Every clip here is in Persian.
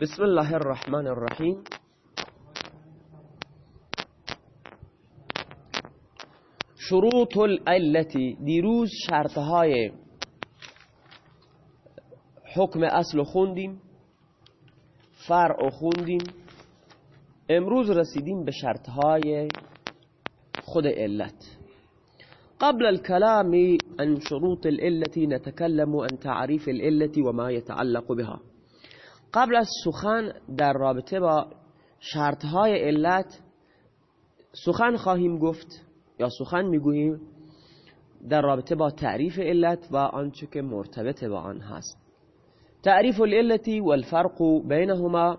بسم الله الرحمن الرحیم شروط العلتی دیروز شرطهای حکم اصل خوندیم فرع خوندیم. امروز رسیدیم به شرطهای خود علت. قبل الكلام عن شروط العلة نتكلم عن تعريف العلة وما يتعلق بها. قبل از سخن در رابطه با شرطهای علت سخن خواهیم گفت یا سخن می‌گوییم در رابطه با تعریف علت و آنچه که مرتبط با آن هست. تعریف العلة والفرق بينهما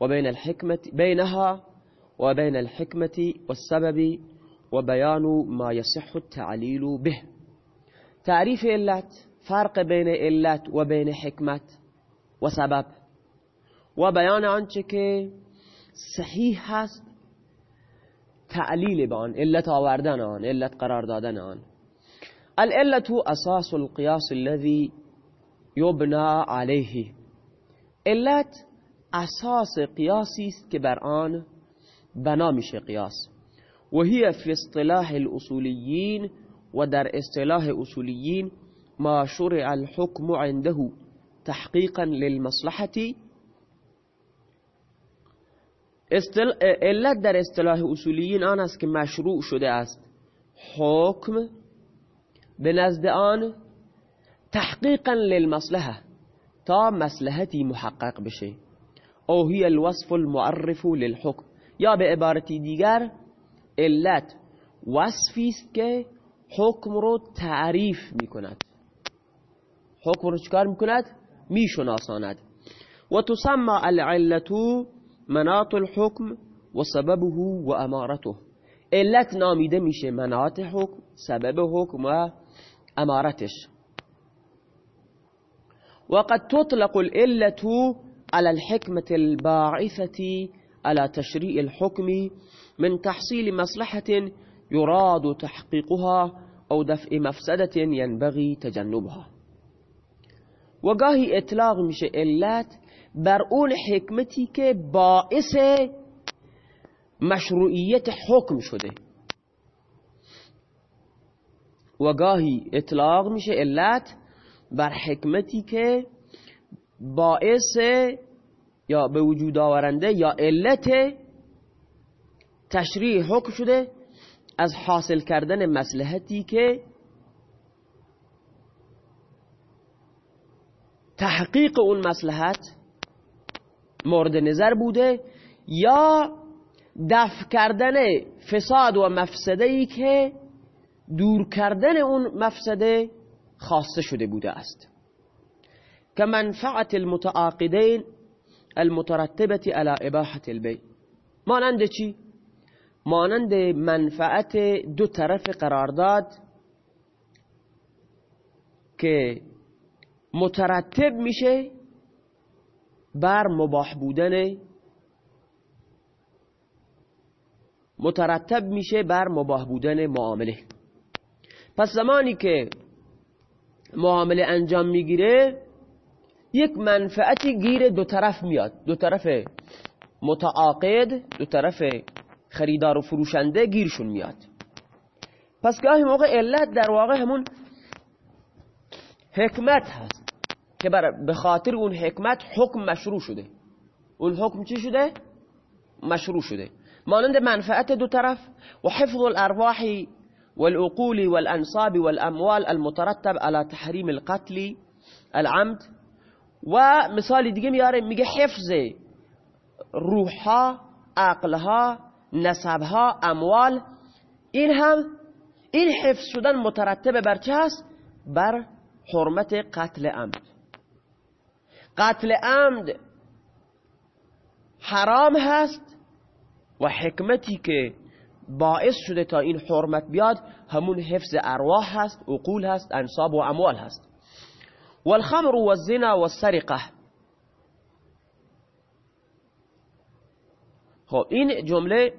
وبين الحكمة بينها وبين الحكمة والسبب وبيان ما يصح التعليل به. تعریف علت فرق بین علت و بین حکمت و سبب. و بیان آنچه که صحیح هست تعلیل به آن علت آوردن آن علت قرار دادن آن. العلت أساس القیاس الذي یبنا علیه. علت أساس قیاسی است که بر آن بنا میشه قیاس. و هی فی اصطلاح الاصولیین و در اصطلاح اصولیین ما شرع الحكم عنده تحقیقا للمصلحة علت در اصطلاح اصولیین آن است که مشروع شده است. حکم به نزد آن تحقیقا للمصلحه تا مصلحتی محقق بشه. او هی الوصف المعرف للحکم. یا به عبارتی دیگر علت وصفی است که حکم رو تعریف می کند حکم رو چکار می کند؟ می شناساند و تسمى العلت مناط الحکم و سببه و امارته علت نامیده میشه مناط حکم سبب حکم و امارتش وقد تطلق العلة على الحكمة الباعثة على تشريع الحكم من تحصيل مصلحة يراد تحقيقها أو دفع مفسدة ينبغي تجنبها. وگاهی إطلاق میشه علت بر اون حکمتی که باعث مشروعیت حکم شده. و گاهی اطلاق میشه علت بر حکمتی که باعث یا به وجود آورنده یا علت تشریع حکم شده از حاصل کردن مسلحتی که تحقیق اون مسلحت مورد نظر بوده یا دفع کردن فساد و مفسده ای که دور کردن اون مفسده خاصه شده بوده است که منفعت المتعاقدین المترتبه على اباحه البی مانند چی؟ مانند منفعت دو طرف قرارداد که مترتب میشه بر مباح بودن مترتب میشه بر مباح بودن معامله. پس زمانی که معامله انجام می‌گیره یک منفعتی گیر دو طرف میاد. دو طرف متعاقد دو طرف خریدار و فروشنده گیرشون میاد. پس گاهی موقع علت در واقع همون حکمت هست. که به خاطر اون حکمت حکم مشروع شده. اون حکم چی شده؟ مشروع شده. مانند منفعت دو طرف و حفظ الارواح والعقول والانصاب والاموال المترتب على تحریم القتل العمد. و مثال دیگه میاره میگه حفظ روحها عقلها نسبها اموال. این هم این حفظ شدن مترتب بر چه هست؟ بر حرمت قتل عمد. قتل عمد حرام هست و حکمتی که باعث شده تا این حرمت بیاد همون حفظ ارواح هست عقول هست انصاب و اموال هست. والخمر والزنا والسرقه خب این جمله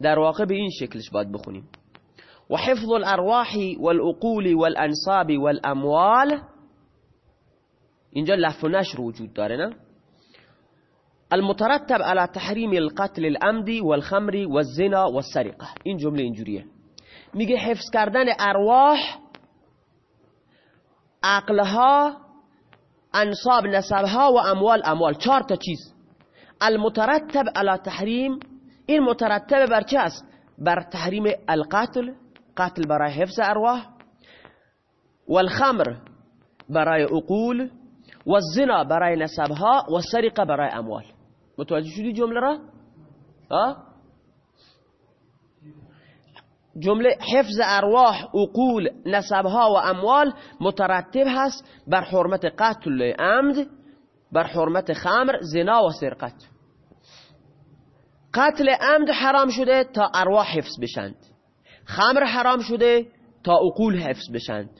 در واقع به این شکلش باید بخونیم. و حفظ الارواح والعقول والانصاب والاموال اینجا لف و نشر وجود داره نه؟ المترتب على تحریم القتل العمدی والخمر والزنا والسرقة. این جمله اینجوریه. میگه حفظ کردن ارواح عقلها انصاب نسبها و اموال اموال. چهار تا چیز. المترتب على تحریم این مترتب بر چه است؟ بر تحریم القتل قتل برای حفظ ارواح والخمر برای عقول و الزنا برای نسبها و سرقه برای اموال. متوجه شدی جمله را؟ جمله حفظ ارواح عقول نسبها و اموال مترتب هست بر حرمت قتل عمد بر حرمت خمر زنا و سرقت. قتل عمد حرام شده تا ارواح حفظ بشند. خمر حرام شده تا عقول حفظ بشند.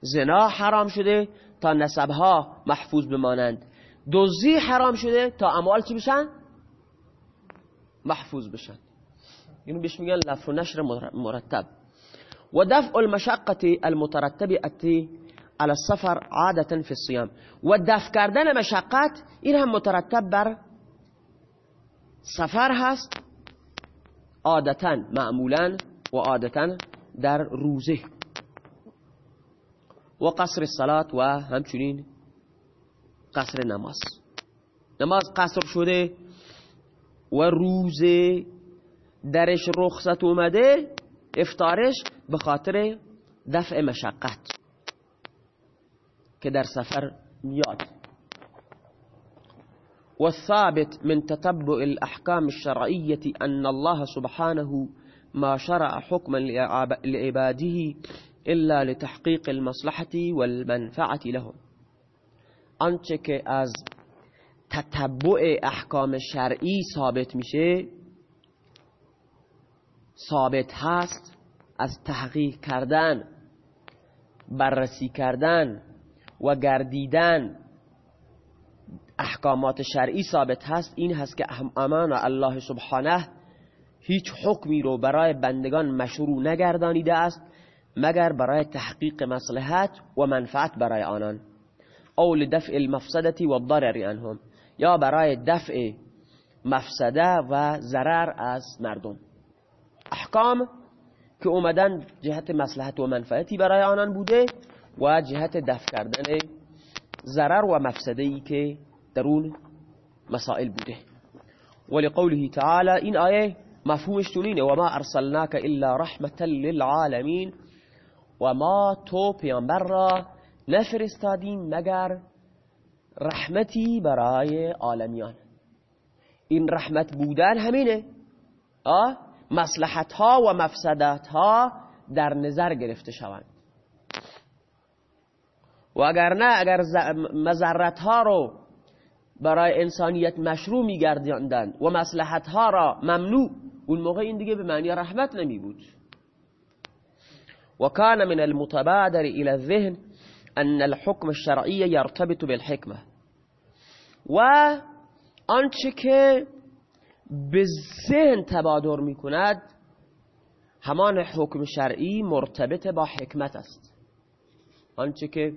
زنا حرام شده تا نسبها محفوظ بمانند. دزدی حرام شده تا اموال چی بشن؟ محفوظ بشن. اینو بهش میگن لف و نشر مرتب. و دفع المشقه المترتبه على السفر عادة في الصيام. و دفع کردن مشقت این هم مترتب بر سفر هست عادتا معمولا و عادتا در روزه. و قصر الصلاة و همچنین قصر نماز. نماز قصر شده و روزه درش رخصت اومده افتارش به خاطر دفع مشقت که در سفر میاد. والثابت من تتبع الأحكام الشرعية أن الله سبحانه ما شرع حكما لعباده إلا لتحقيق المصلحة والمنفعة لهم. آنچه که از تتبع احکام شرعی ثابت میشه ثابت هست از تحقیق کردن بررسی کردن و گردیدن احکامات شرعی ثابت هست. این هست که امان الله سبحانه هیچ حکمی رو برای بندگان مشروع نگردانیده است. مگر برای تحقیق مصلحت و منفعت برای آنان. أو لدفع المفسدة و عنهم یا برای دفع مفسدة و ضرر از مردم. احکام که اومدن جهت مصلحت و منفعتی برای آنان بوده و جهت دفع کردن ضرر و مفسده ای که در اون مسائل بوده. ولقوله تعالی این آیه مفهومش تونینه و ما ارسلناک إلا رحمتا للعالمین و ما تو پیامبر را نفرستادیم مگر رحمتی برای عالمیان. این رحمت بودن همینه. آه؟ ها و مفسدات ها در نظر گرفته شوند. و اگر نه اگر مزرت ها رو برای انسانیت مشروع میگرداندن و مصلحت ها را ممنوع اون موقع این دیگه به معنی رحمت نمی بود و کان من المتبادر الى الذهن ان الحكم الشرعي يرتبط بالحكمه و آنچه که به ذهن تبادر می کند همان حکم شرعی مرتبط با حکمت است. آنچه که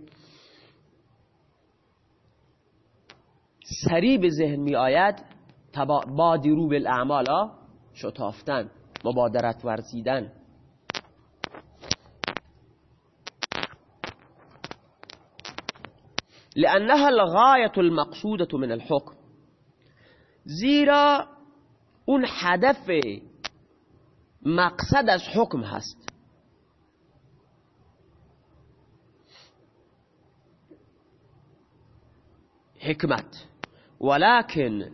سریع به ذهن می آید بادی رو بالاعمال شتافتن مبادرت ورزیدن. لأنها الغاية المقصودة من الحكم. زیرا اون هدف مقصد از حکم هست. حکمت ولكن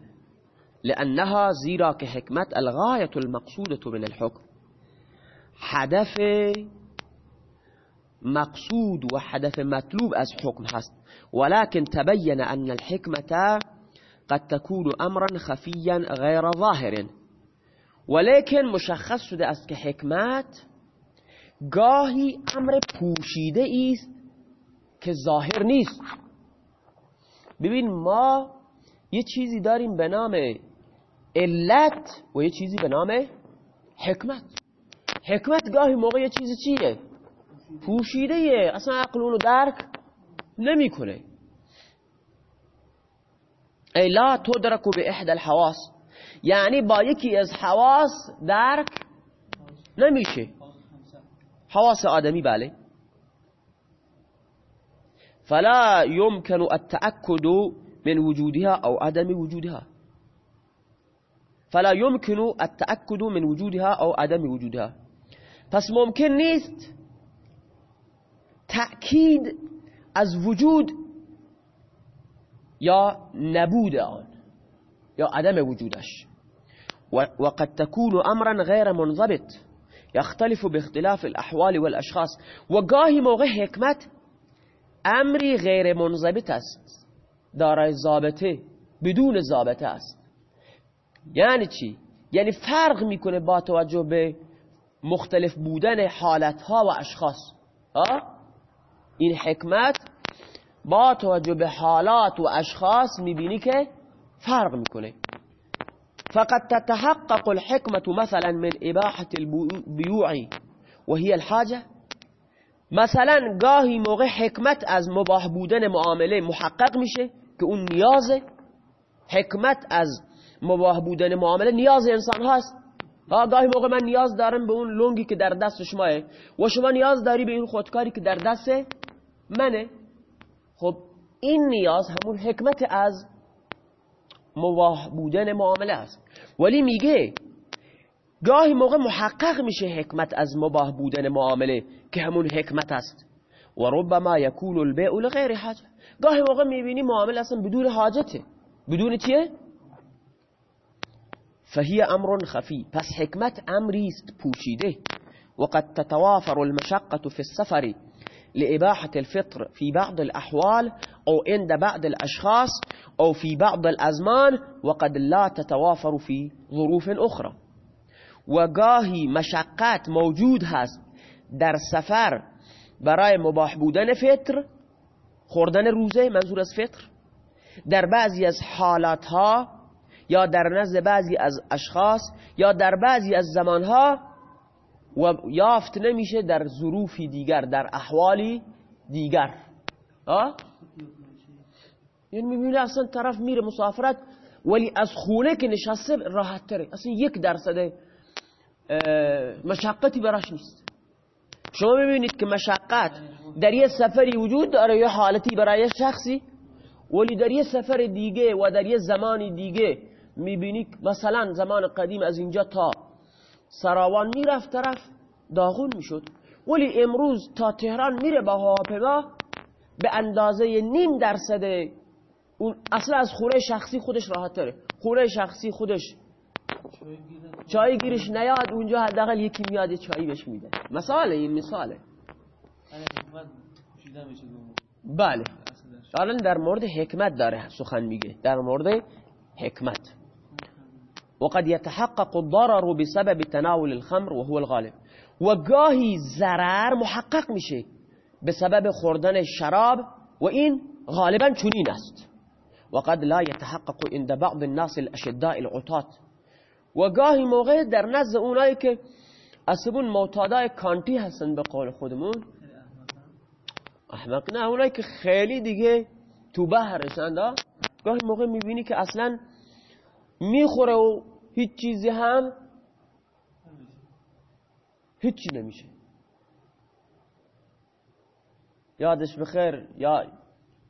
لأنها زیرا که حکمت الغاية المقصودة من الحكم. هدف مقصود و مطلوب از حکم هست. ولكن تبين أن الحكمة قد تكون أمرا خفيا غير ظاهر. ولكن مشخص شده است که حکمت گاهی امر پوشیده است که ظاهر نیست. ببین ما یه چیزی داریم به نام علت و یه چیزی به نام حکمت. حکمت گاهی موقع یه چیزی چیه؟ پوشیده اصلا عقل اونو درک نمیکنه. ای لا تدرک به احد الحواس. یعنی با یکی از حواس درک نمیشه. حواس آدمی بله. فلا يمكن التأكد من وجودها أو عدم وجودها. فلا يمكن التأكد من وجودها أو عدم وجودها. پس ممکن نیست تأکید از وجود یا نبود آن یا عدم وجودش. وقد تكون امرا غير منضبط يختلف باختلاف الاحوال والاشخاص. و گاهی موقع حکمت امری غیر منضبط است دارای ضابطه بدون ضابطه است. یعنی چی؟ یعنی فرق می‌کنه با توجه به مختلف بودن حالتها و اشخاص. این حکمت با توجه به حالات و اشخاص می‌بینی که فرق می‌کنه. فقد تتحقق الحكمة مثلا من إباحة البيوع وهي الحاجة. مثلا گاهی موقع حکمت از مباح بودن معامله محقق میشه که اون نیازه. حکمت از مباح بودن معامله نیاز انسان هست گاهی موقع من نیاز دارم به اون لونگی که در دست شماه و شما نیاز داری به این خودکاری که در دست منه. خب این نیاز همون حکمت از مباح بودن معامله است. ولی میگه گاهی موقع محقق میشه حکمت از مباح بودن معامله که همون حکمت است. و ربما یکون البیع لغیر حاجه گاهی موقع می‌بینی معامله اصلا بدون حاجته. بدون چیه؟ فهي امر خفی. پس حکمت امری است پوشیده. وقد تتوافر المشقة في السفر. لإباحة الفطر في بعض الأحوال أو عند بعض الأشخاص أو في بعض الأزمان وقد لا تتوافر في ظروف أخرى. وگاهی مشقت موجود هست در سفر برای مباح بودن فطر خوردن روزه منظور از فطر. در بعضی از حالات ها یا در نزد بعضی از اشخاص یا در بعضی از زمانها و یافت نمیشه در ظروفی دیگر در احوالی دیگر. ها یعنی می‌بینه اصلا طرف میره مسافرت ولی از خونه که نشسته راحت تره. اصلا یک درصد مشقتی براش نیست. شما می‌بینید که مشقت در یه سفری وجود داره یه حالتی برای شخصی ولی در یه سفر دیگه و در یه زمانی دیگه می‌بینید مثلا زمان قدیم از اینجا تا سراوان می‌رفت طرف داغون می‌شد. ولی امروز تا تهران میره با هواپیما به اندازه نیم درصد اصلا از خونه شخصی خودش راحت تره. خونه شخصی خودش چای گیرش نیاد اونجا حداقل یکی میاد چایی بهش میده. مثاله این مثاله. بله. الان در مورد حکمت داره سخن میگه. در مورد حکمت. وقد يتحقق الضرر بسبب تناول الخمر وهو الغالب. و ضرر محقق میشه به سبب خوردن شراب و این غالبا چنین است. وقد لا يتحقق عند بعض الناس الأشداء العطات و گاهی در نزد اونایی که اصبون معتادای کانتی هستن به قول خودمون. احمق نه اونایی که خیلی دیگه تو بحرشن گاهی موقع میبینی که أصلا میخوره و هیچ چیزی هم هیچی نمیشه. یادش بخیر یا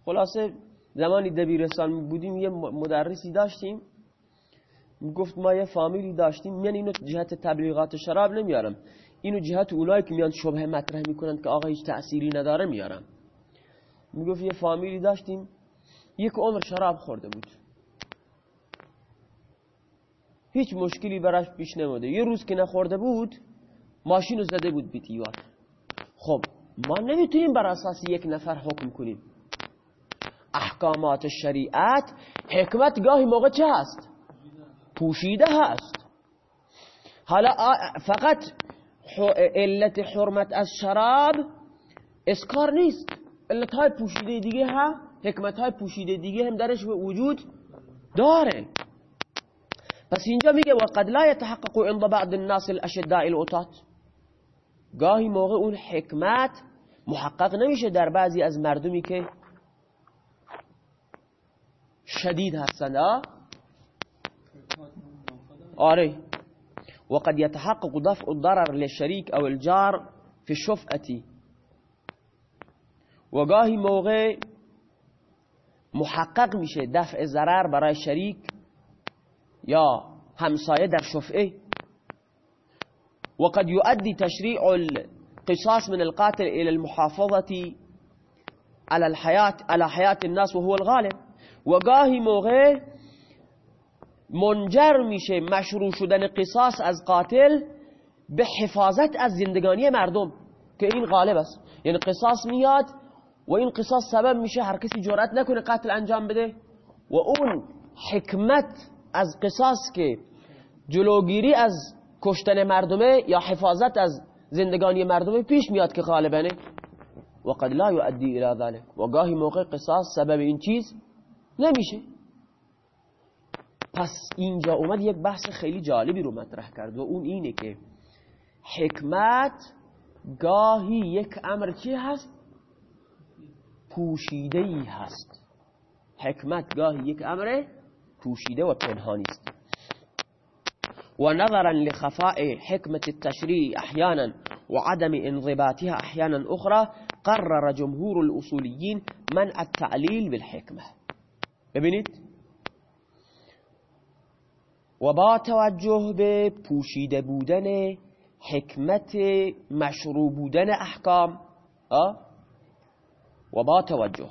خلاصه زمانی دبیرستان بودیم یه مدرسی داشتیم. گفت ما یه فامیلی داشتیم من اینو جهت تبلیغات شراب نمیارم. اینو جهت اونایی که میان شبه مطرح می‌کنند که آقا هیچ تأثیری نداره میارم. می‌گفت یه فامیلی داشتیم یک عمر شراب خورده بود. هیچ مشکلی براش پیش نموده یه روز که نخورده بود ماشینو زده بود بیتیوار خب ما نمی‌تونیم بر اساس یک نفر حکم کنیم. احکامات شریعت حکمت گاهی موقع چه هست؟ پوشیده هست. حالا فقط علت حرمت از شراب اسکار نیست. علت های پوشیده دیگه ها حکمت های پوشیده دیگه هم درش وجود داره. پس اینجا میگه وقد لا يتحقق عند بعض الناس الأشداء الأوتات. گاهی موقع اون حکمت محقق نمیشه در بعضی از مردمی که شدید هستند آره. وقد يتحقق دفع الضرر للشريك أو الجار في الشفعة و گاهی موقع محقق میشه دفع ضرر برای شریک یا همسایه در شفعه وقد يؤدي تشريع القصاص من القاتل إلى المحافظة على الحياة على حياة الناس وهو الغالب. وقاهي موغي منجر میشه مشروع شدن قصاص از قاتل به حفاظت از زندگانی مردم که این غالب است. یعنی قصاص میاد و این قصاص سبب میشه هر کسی جرأت نکنه قتل انجام بده. و اون حکمت از قصاص که جلوگیری از کشتن مردمه یا حفاظت از زندگانی مردمه پیش میاد که غالبنه و قد لا یؤدی الى ذلك و گاهی موقع قصاص سبب این چیز نمیشه. پس اینجا اومد یک بحث خیلی جالبی رو مطرح کرد و اون اینه که حکمت گاهی یک امر چی هست؟ پوشیده ای هست. حکمت گاهی یک امر پوشیده و پنهانی است ونظرا لخفاء حكمة التشريع أحيانا وعدم انضباطها أحيانا أخرى قرر جمهور الأصوليين منع التعليل بالحكمة ببینید؟ و با توجه به پوشیده بودن حکمت مشروع بودن احکام و با توجه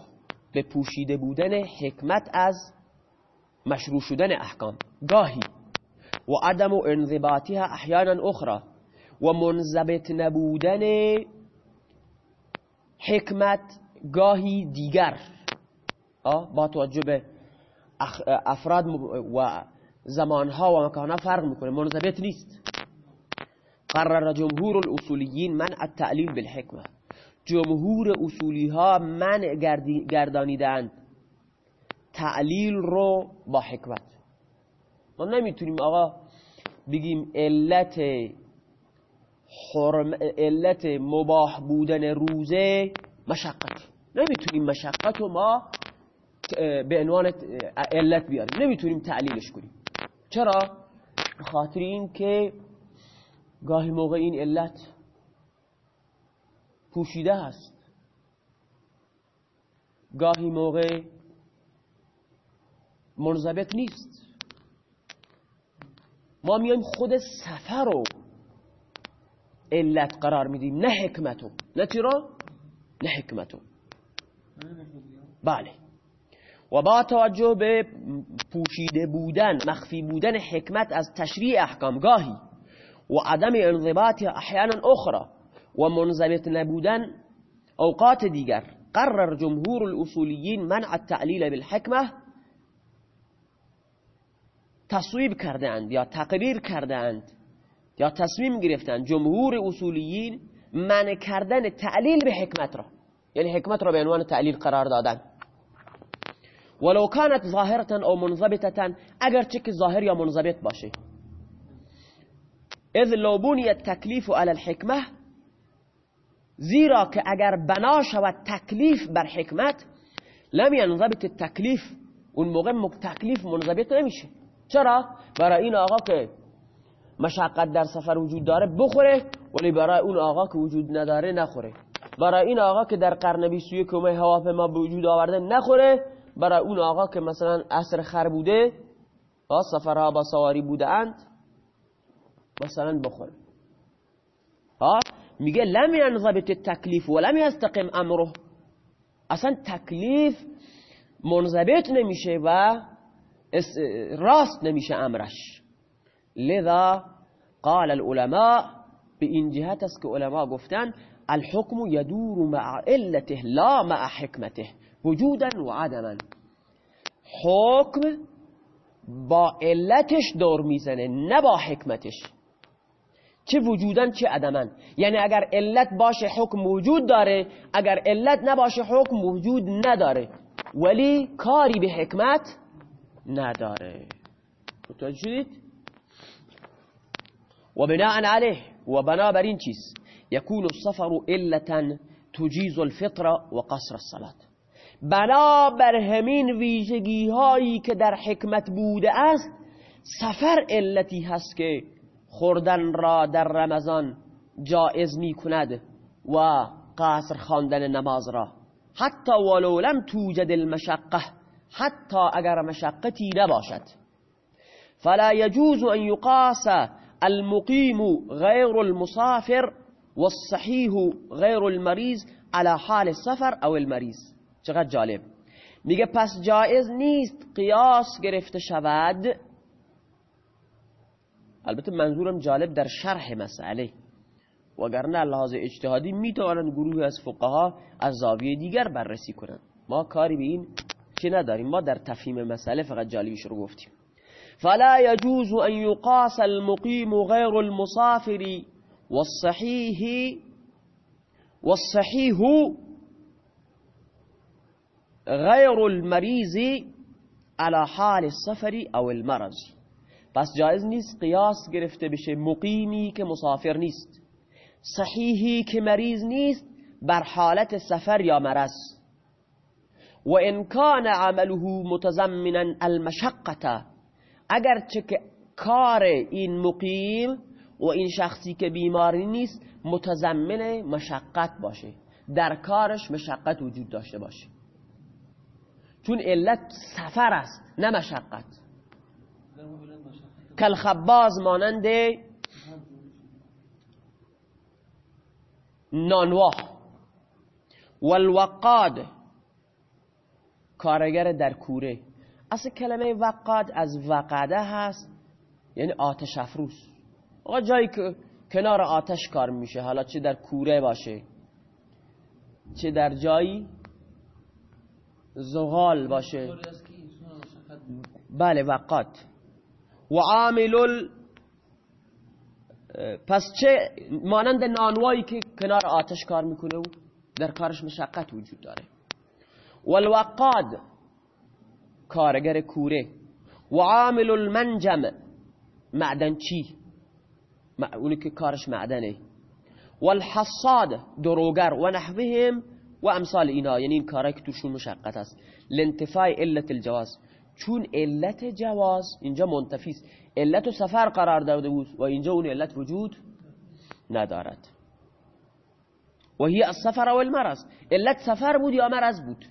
به پوشیده بودن حکمت از مشروع شدن احکام. گاهی. و عدم انضباطها احیانا اخرى. و منضبط نبودن حکمت گاهی دیگر. با توجه افراد و زمانها و مکانها فرق می‌کنه. منضبط نیست. قرر جمهور الاصولیین من التعلیل بالحکمه جمهور اصولی ها من گردانیدند تعلیل رو با حکمت. ما نمی‌تونیم آقا بگیم علت حرم علت مباح بودن روزه مشقت. نمی‌تونیم مشقت رو ما به عنوان علت بیاریم. نمی‌تونیم تعلیلش کنیم. چرا؟ خاطر این که گاهی موقع این علت پوشیده هست. گاهی موقع منضبط نیست. ما میایم خود سفر رو علت قرار میدیم نه حکمتو نه چرا؟ نه حکمتو بله. و با توجه به پوشیده بودن مخفی بودن حکمت از تشریع احکام گاهی و عدم انضباط احیانا اخرى و منضبط نبودن اوقات دیگر قرر جمهور الاصولیین منع التعلیل بالحکمه تصویب کردند یا تقریر کردند یا تصمیم گرفتند جمهور اصولیین منع کردن تعلیل به حکمت را یعنی حکمت را به عنوان تعلیل قرار دادن. ولو كانت ظاهرة او منضبطة اگر چه که ظاهر یا منضبط باشه. اذ لو بني التکلیف على الحکمه زیرا که اگر بنا شود تکلیف بر حکمت لم ینضبط التکلیف اون موقع تکلیف منضبط نمیشه. چرا؟ برای این آقا که مشقت در سفر وجود داره بخوره ولی برای اون آقا که وجود نداره نخوره. برای این آقا که در قرن 21 کمه هواپیما به وجود آورده نخوره. برای اون آقا که مثلا اثر خر بوده سفرها با سواری بوده اند مثلا بخوره. ها؟ میگه لم ینضبط التکلیف ولم یستقم امره. اصلا تکلیف منضبط نمیشه و راست نمیشه امرش. لذا قال العلماء به این جهت است که علما گفتن الحكم يدور مع علته لا مع حکمته وجودا و عدما. حکم با علتش دور می‌زنه نه با حکمتش. چه وجودا چه عدما. یعنی اگر علت باشه حکم وجود داره اگر علت نباشه حکم وجود نداره. ولی کاری به حکمت نداره. متوجه شدید و بناء علیه و بنا بر این چیز یکون السفر علتا تجیز الفطر و قصر الصلاة. بنابر همین ویژگی هایی که در حکمت بوده است سفر علتی هست که خوردن را در رمضان جائز می کند و قصر خواندن نماز را. حتی ولو لم توجد المشقه حتی اگر مشقتی نباشد. فلا يجوز ان يقاس المقيم غير المسافر والصحيح غير المريض على حال السفر او المریض. چقدر جالب. میگه پس جایز نیست قیاس گرفته شود. البته منظورم جالب در شرح مسئله. وگرنه لحاظ اجتهادی می‌توانند گروه از فقها از زاویه دیگر بررسی کنند. ما کاری به این چی نداریم. ما در تفهیم مسئله فقط جالبیش رو گفتیم. فلا يجوز ان يقاس المقيم غير المسافر والصحيح والصحيح غير المريض على حال السفر او المرض. پس جایز نیست قیاس گرفته بشه مقیمی که مسافر نیست. صحیحی که مریض نیست بر حالت سفر یا مرض. و ان کان عمله متضمنا المشقه اگرچه که کار این مقیم و این شخصی که بیماری نیست متضمن مشقت باشه. در کارش مشقت وجود داشته باشه. چون علت سفر است نه مشقت. کل مانند نانوا. والوقاد. کارگر در کوره. اصل کلمه وقاد از وقاده هست یعنی آتش افروز. آقا جایی که کنار آتش کار میشه حالا چه در کوره باشه چه در جایی زغال باشه. بله وقات و عامل پس چه مانند نانوایی که کنار آتش کار می‌کنه و در کارش مشقت وجود داره. والوقاد کارگر کوره. و عامل المنجم معدن چی؟ اونی که کارش معدنه. والحصاد دروگر و نحوهم و امثال اینا. یعنی این کارهایی که توشون مشقت است لانتفاع علت الجواز. چون علت جواز اینجا منتفیست علت و سفر قرار داده بود و اینجا اون علت وجود ندارد. و هی السفر و المرض علت سفر بود یا مرض بود؟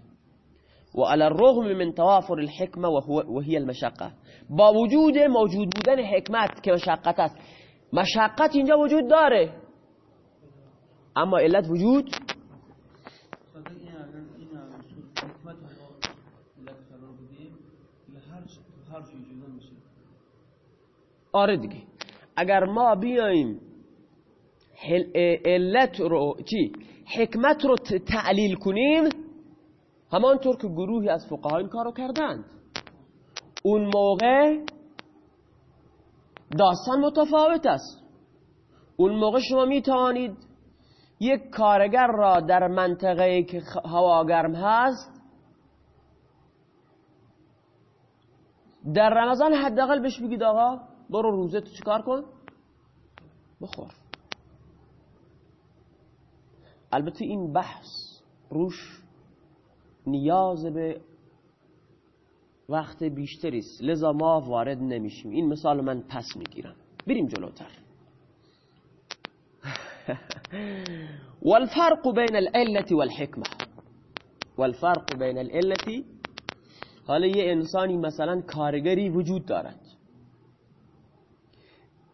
و على الرغم من توافر الحکمه و هی المشقة. با وجود موجود بودن حکمت که مشقت است مشقت اینجا وجود داره. اما علت وجود؟ آره دیگه. اگر ما بیایم علت رو چی؟ حکمت رو تعلیل کنیم همانطور که گروهی از فقها این کارو کردند. اون موقع داستان متفاوت است. اون موقع شما می توانید یک کارگر را در منطقه که هوا گرم هست در رمضان حداقل بهش بگید آقا برو روزه تو چیکار کن؟ بخور. البته این بحث روش نیاز به وقت بیشتری است. لذا ما وارد نمیشیم. این مثال من پس می‌گیرم. بریم جلوتر. والفرق بين العلة والحكمة والفرق بين العلة حالا یه انسانی مثلا کارگری وجود دارد.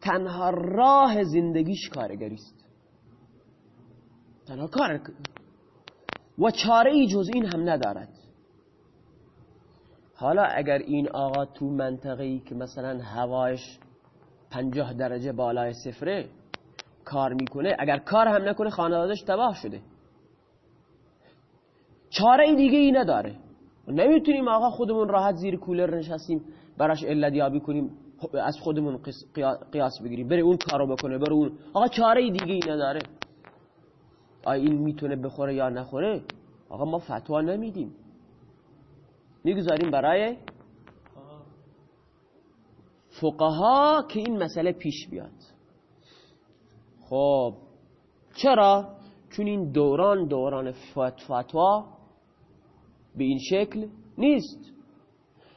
تنها راه زندگیش کارگری است تنها کار و چاره ای جز این هم ندارد. حالا اگر این آقا تو منطقه ای که مثلا هوایش پنجاه درجه بالای صفره کار می‌کنه اگر کار هم نکنه خانوادش تباه شده. چاره ای دیگه ای نداره. نمی‌تونیم آقا خودمون راحت زیر کولر نشستیم براش علت یابی کنیم از خودمون قیاس بگیریم بره اون کارو بکنه بره اون آقا چاره ای دیگه ای نداره. آیا این می‌تونه بخوره یا نخوره؟ آقا ما فتوا نمیدیم. می‌گذاریم برای فقها که این مسئله پیش بیاد. خب چرا؟ چون این دوران دوران فتوا به این شکل نیست.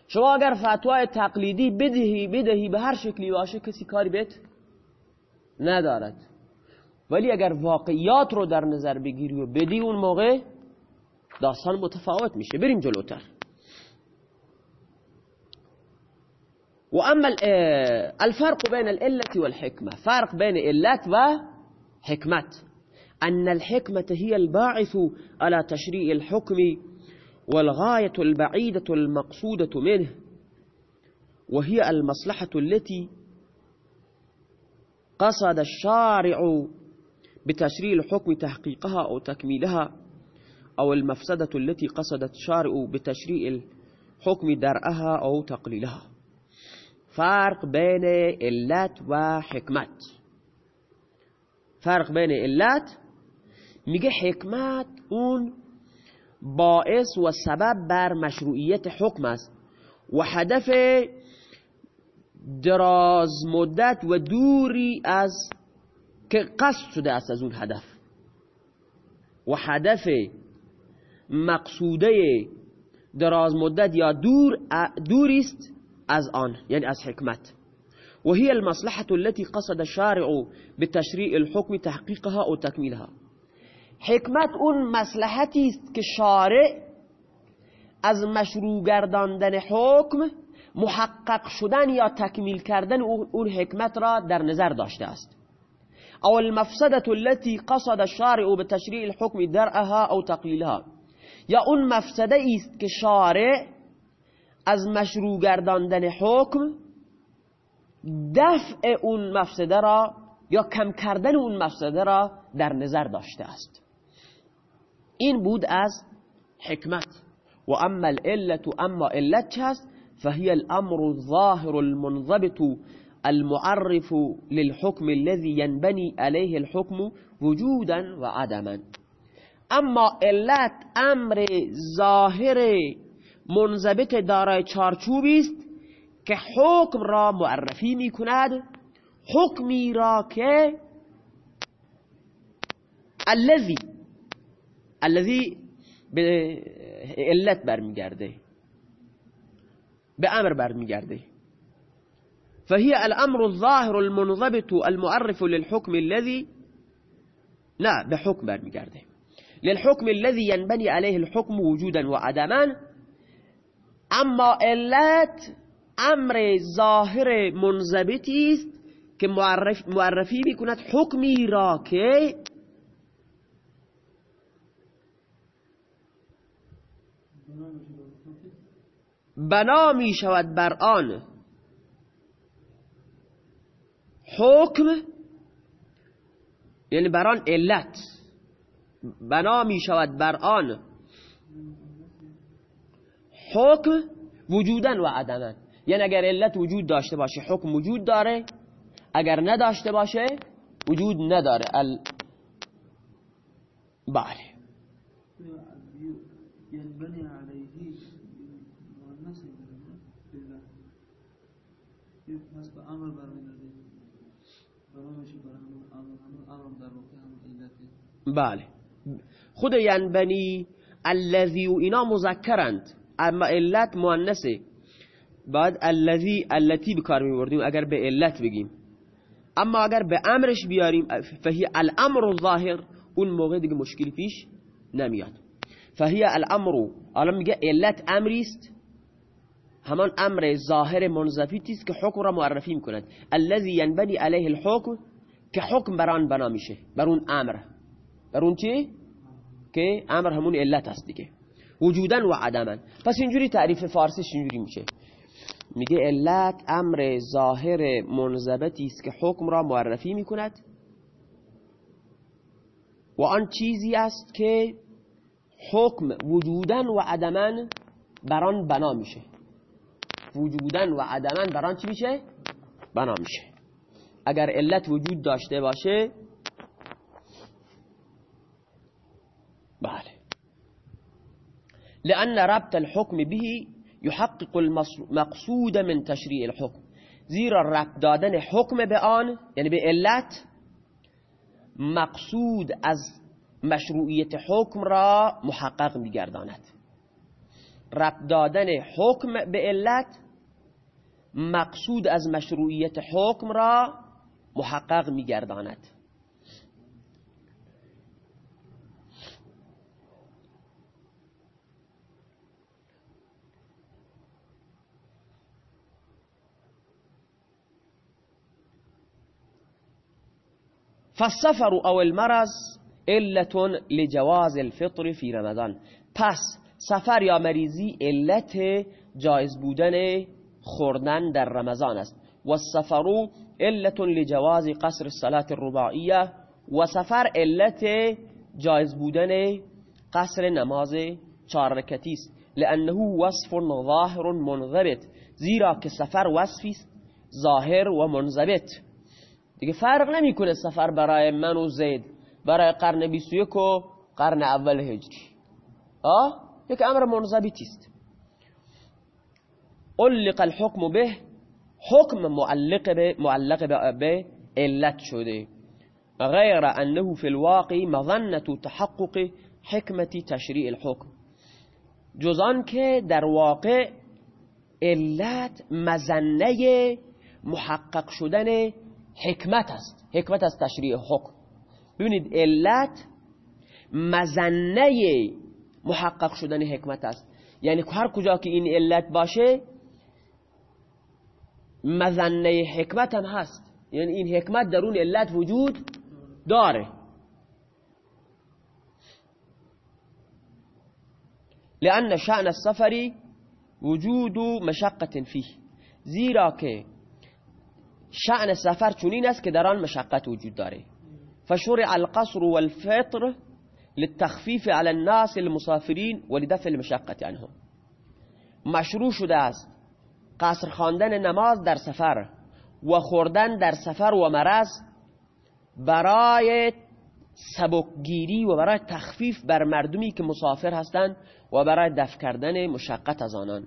شما اگر فتوای تقلیدی بدهی بدهی به هر شکلی باشه کسی کاری بهت ندارد. ولی اگر واقعیات رو در نظر بگیری و بدی اون موقع داستان متفاوت میشه. بریم جلوتر. و اما الفرق بین العلة والحكمة فرق بين علت و حكمت أن الحكمة هي الباعث على تشريع الحكم والغاية البعيدة المقصودة منه. وهي المصلحة التي قصد الشارع بتشريع الحكم تحقيقها أو تكميلها أو المفسدة التي قصدت الشارع بتشريع الحكم درءها أو تقليلها. فرق بين علت وحكمت فرق بين علت میگه حکمت اون باعث و سبب بر مشروعیت حکم است. و هدف دراز مدت و دوری از که قصد شده است از اون هدف. و هدف مقصوده دراز مدت یا دور دوری است از آن یعنی از حکمت. و هي المصلحة التي قصد الشارع بتشريع الحكم تحقيقها او تكميلها حکمت اون مسلحتی است که شارع از مشروع گرداندن حکم محقق شدن یا تکمیل کردن اون حکمت را در نظر داشته است. او المفسدة التي قصد الشارع بتشریع الحكم درعها او تقلیلها یا اون مفسده است که شارع از مشروع گرداندن حکم دفع اون مفسده را یا کم کردن اون مفسده را در نظر داشته است. این بود از حکمت. و اما العلة اما علت چه هست فهي الامر الظاهر المنضبط المعرف للحكم الذي ينبني عليه الحكم وجودا وعدما. اما علت امر ظاهر منضبط دارای چارچوبی است که حکم را معرفی می کند حکمی را که الذي الذي به علت برمیگرده به امر برمیگرده. فهي الأمر الظاهر المنضبط المعرف للحكم الذي لا بحكم برمیگرده للحكم الذي ينبني عليه الحكم وجودا وعدما أما علت أمر ظاهر منضبطی است که معرف معرفی میکند حکمی را که بنا می شود بر آن. حکم یعنی بر آن علت بنا می شود بر آن حکم وجودن و عدما. یعنی اگر علت وجود داشته باشه حکم وجود داره اگر نداشته باشه وجود نداره. ال... بله. بله. خود ینبنی الذی و اینا مذکرند. اما علت مؤنثه. بعد الذی التی به کار میبردیم اگر به علت بگیم. اما اگر به امرش بیاریم فهی الامر الظاهر اون موقع دیگه مشکلی پیش نمیاد. فهی الامر الان میگه علت امری است. همان امر ظاهر منضبطی است که حکم را معرفی می‌کند. الذي ينبني عليه الحكم که حکم بر آن بنا میشه بر اون امر. بر اون چی؟ که امر همون علت است دیگه. وجودا و عدما. پس اینجوری تعریف فارسیش اینجوری میشه. میگه علت امر ظاهر منضبطی است که حکم را معرفی می‌کند. و آن چیزی است که حکم وجودا و عدما بر آن بنا میشه. وجودن و عدما بر آن چی میشه؟ بنا میشه. اگر علت وجود داشته باشه بله لأن ربط الحكم به يحقق المقصود من تشریع الحكم. زیرا ربط دادن حکم به آن یعنی به علت مقصود از مشروعیت حکم را محقق میگرداند. رب دادن حکم به علت مقصود از مشروعیت حکم را محقق میگرداند. فالسفر أو المرض علت لجواز الفطر في رمضان. پس سفر یا مریضی علت جایز بودن خوردن در رمضان است. و السفر علت لجواز قصر الصلاة الرباعیه و سفر علت جایز بودن قصر نماز چهار رکتی است. لأنه وصف ظاهر منضبط زیرا که سفر وصفی است ظاهر و منضبط. دیگه فرق نمی‌کنه سفر برای من و زید. برای قرن 21 و قرن اول هجری. آه؟ یک امر منضبطی است علق الحكم به حکم معلق به معلق به علت شده. غیر انه في الواقع مظنه تحقق حکمت تشریع الحکم. جزان که در واقع علت مزنه محقق شدن حکمت است. حکمت از تشریع حکم. ببینید علت مزنه محقق شدن حکمت است. یعنی هر کجا که این علت باشه مزنه حکمت هم هست. یعنی این حکمت در اون علت وجود داره. لأن شأن السفر وجود مشقة فيه. زیرا که شأن سفر چنین است که در آن مشقت وجود داره. فشرع القصر والفطر للتخفيف على الناس المسافرين ولدفع المشقة عنهم. مشروع شده است قصر خواندن نماز در سفر و خوردن در سفر و مرض برای سبکگیری و برای تخفیف بر مردمی که مسافر هستند و برای دفع کردن مشقت از آنان.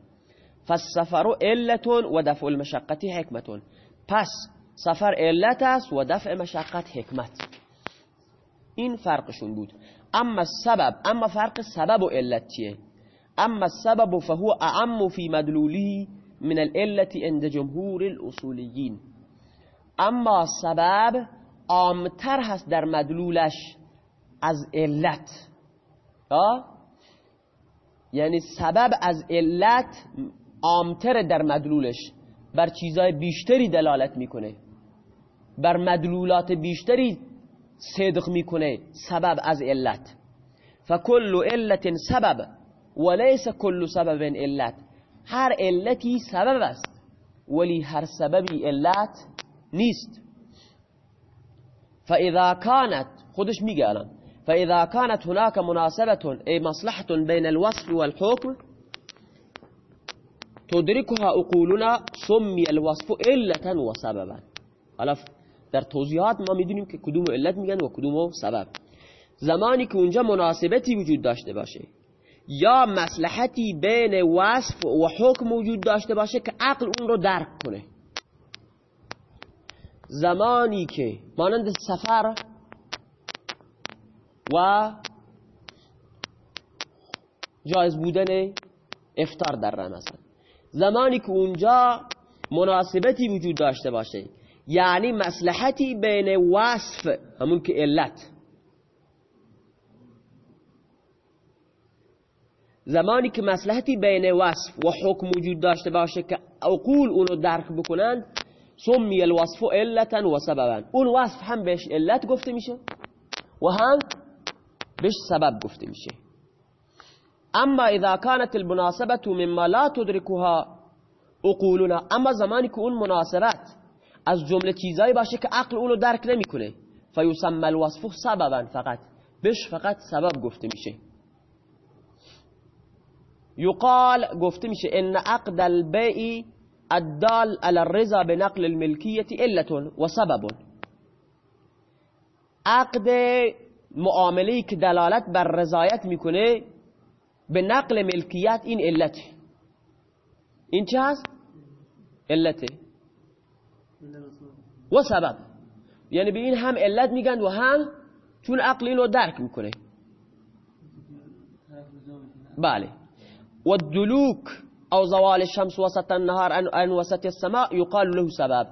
فالسفر علت و دفع المشقت حکمتون پس سفر علت است و دفع مشقت حکمت. این فرقشون بود. اما سبب اما فرق سبب و علت چیه؟ اما السبب فهو اعم في مدلوله من العلت عند جمهور الاصولیین اما سبب عامتر هست در مدلولش از علت. یعنی سبب از علت عامتر در مدلولش. بر چیزای بیشتری دلالت می‌کنه. بر مدلولات بیشتری صدق می‌کنه. سبب از علت. فکل علت سبب وليس كل سبب علت. هر علتی سبب است ولی هر سببی علت نیست. فاذا كانت خودش میگه الان. فاذا كانت هناك مناسبة ای مصلحة بين الوصف والحكم تدركها اقولنا سمي الوصف علة وسببا. حالا در توضیحات ما می‌دونیم که کدوم علت میگن و کدوم سبب. زمانی که اونجا مناسبتی وجود داشته باشه یا مسلحتی بین وصف و حکم وجود داشته باشه که عقل اون رو درک کنه. زمانی که مانند سفر و جایز بودن افتار در رمضان. زمانی که اونجا مناسبتی وجود داشته باشه. یعنی مسلحتی بین وصف همون که علت. زمانی که مسلحتی بین وصف و حکم وجود داشته باشه که عقول اونو درک بکنند سمی الوصف علتا و سببا. اون وصف هم بهش علت گفته میشه و هم بهش سبب گفته میشه. أما إذا كانت المناسبة مما لا تدركها عقولنا أما زمانی که أون مناسبت از جمله چیزایی باشه که عقل اونو درک نمیکنه. فیسمى الوصف سببا فقط. بهش فقط سبب گفته میشه. یقال گفته میشه إن عقد البيع الدال على الرضا بنقل الملكية علة و سبب. عقد معامله که دلالت بر رضایت میکنه به نقل ملکیت این علته این چه هست؟ علته و سبب یعنی به این هم علت میگن و هم چون عقل اینو درک میکنه بله. و دلوک أو زوال الشمس وسط النهار ان وسط السماء يقال له سبب.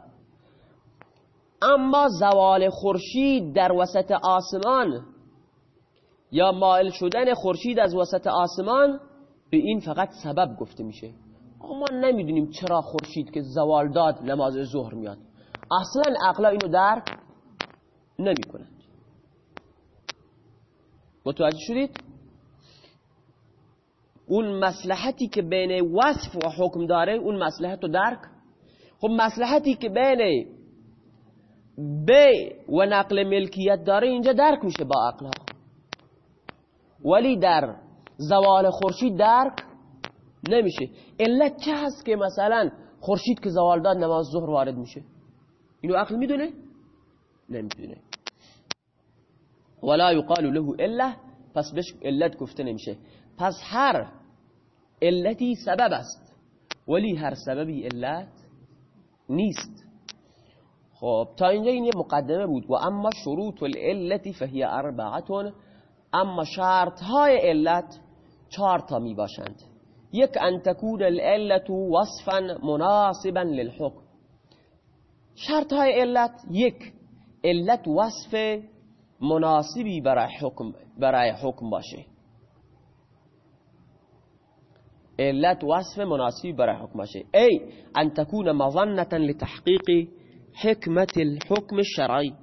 أما زوال خورشید در وسط آسمان یا مائل شدن خورشید از وسط آسمان به این فقط سبب گفته میشه. ما نمی‌دونیم چرا خورشید که زوال داد نماز ظهر میاد. اصلا عقلا اینو درک نمی‌کنند متوجه شدید؟ اون مسلحتی که بین وصف و حکم داره اون مسلحت رو درک؟ خب مسلحتی که بین بی و نقل ملکیت داره اینجا درک میشه با عقل. ولی در زوال خورشید درک نمیشه. علت چه هست که مثلا خورشید که زوال داد نماز ظهر وارد میشه؟ اینو عقل می‌دونه؟ نمی‌دونه. ولا یقال له الا پس بهش علت گفته نمیشه. پس هر علتی سبب است ولی هر سببی علت نیست. خب تا اینجا این یه مقدمه بود. و اما شروط العلت فهی اربعتون اما شرط های علت چهار تا می باشند. یک ان تکون العلت وصفا مناسبا للحکم. شرط های علت یک علت وصف مناسبی برای حکم برای حکم باشه. علت وصف مناسبی برای حکم باشه. ای ان تكون مظنة لتحقیق حکمت الحکم الشرعی.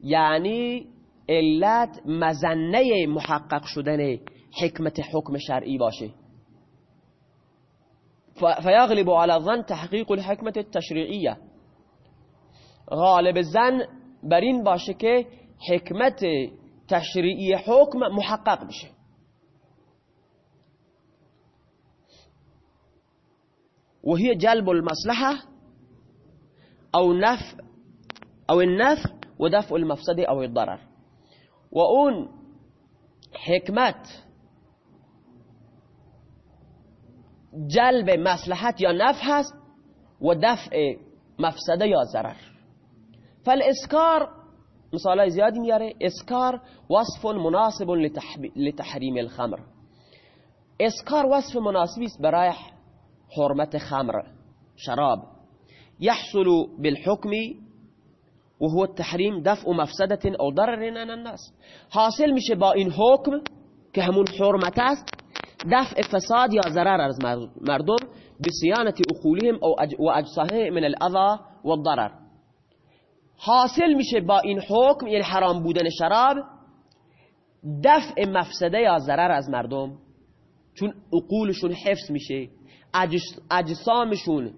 یعنی علت مزنه محقق شدن حکمت حکم شرعی باشه. فيغلب على الظن تحقیق الحکمت التشریعیه. غالب زن بر این باشه که حکمت تشریعی حکم محقق بشه وهي جلب المصلحة أو نف أو النفع ودفع المفسدة أو الضرر. وأون حكمت جلب مصلحت یا نفع هست و دفع مفسده یا ضرر. فالاسکار مثال زیادی میاره اسکار وصف مناسب لتحریم الخمر. اسکار وصف مناسبی است برای حرمت خمر شراب. يحصل بالحكم وهو التحريم دفع مفسدة او ضرر عن الناس. حاصل میشه با این حکم که همون حرمت است دفع فساد یا ضرر از مردم بصيانة اخولهم او و اجساهم من الاذى والضرر حاصل میشه با این حکم یعنی حرام بودن شراب دفع مفسده یا ضرر از مردم. چون عقولشون حفظ میشه اجسامشون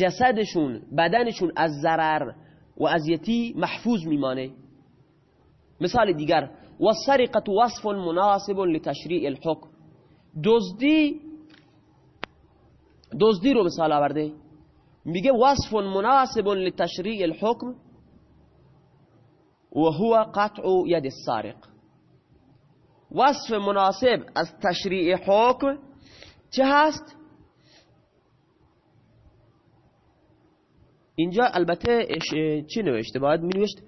جسدشون بدنشون از ضرر و اذیتی محفوظ میمانه. مثال دیگر و سرقت وصف مناسب لتشریع الحکم. دزدی دزدی رو مثال آورده. میگه وصف مناسب لتشریع الحکم و هو قطع ید السارق. وصف مناسب از تشریع حکم چه هست؟ اینجا البته چی نوشته؟ باید می نوشت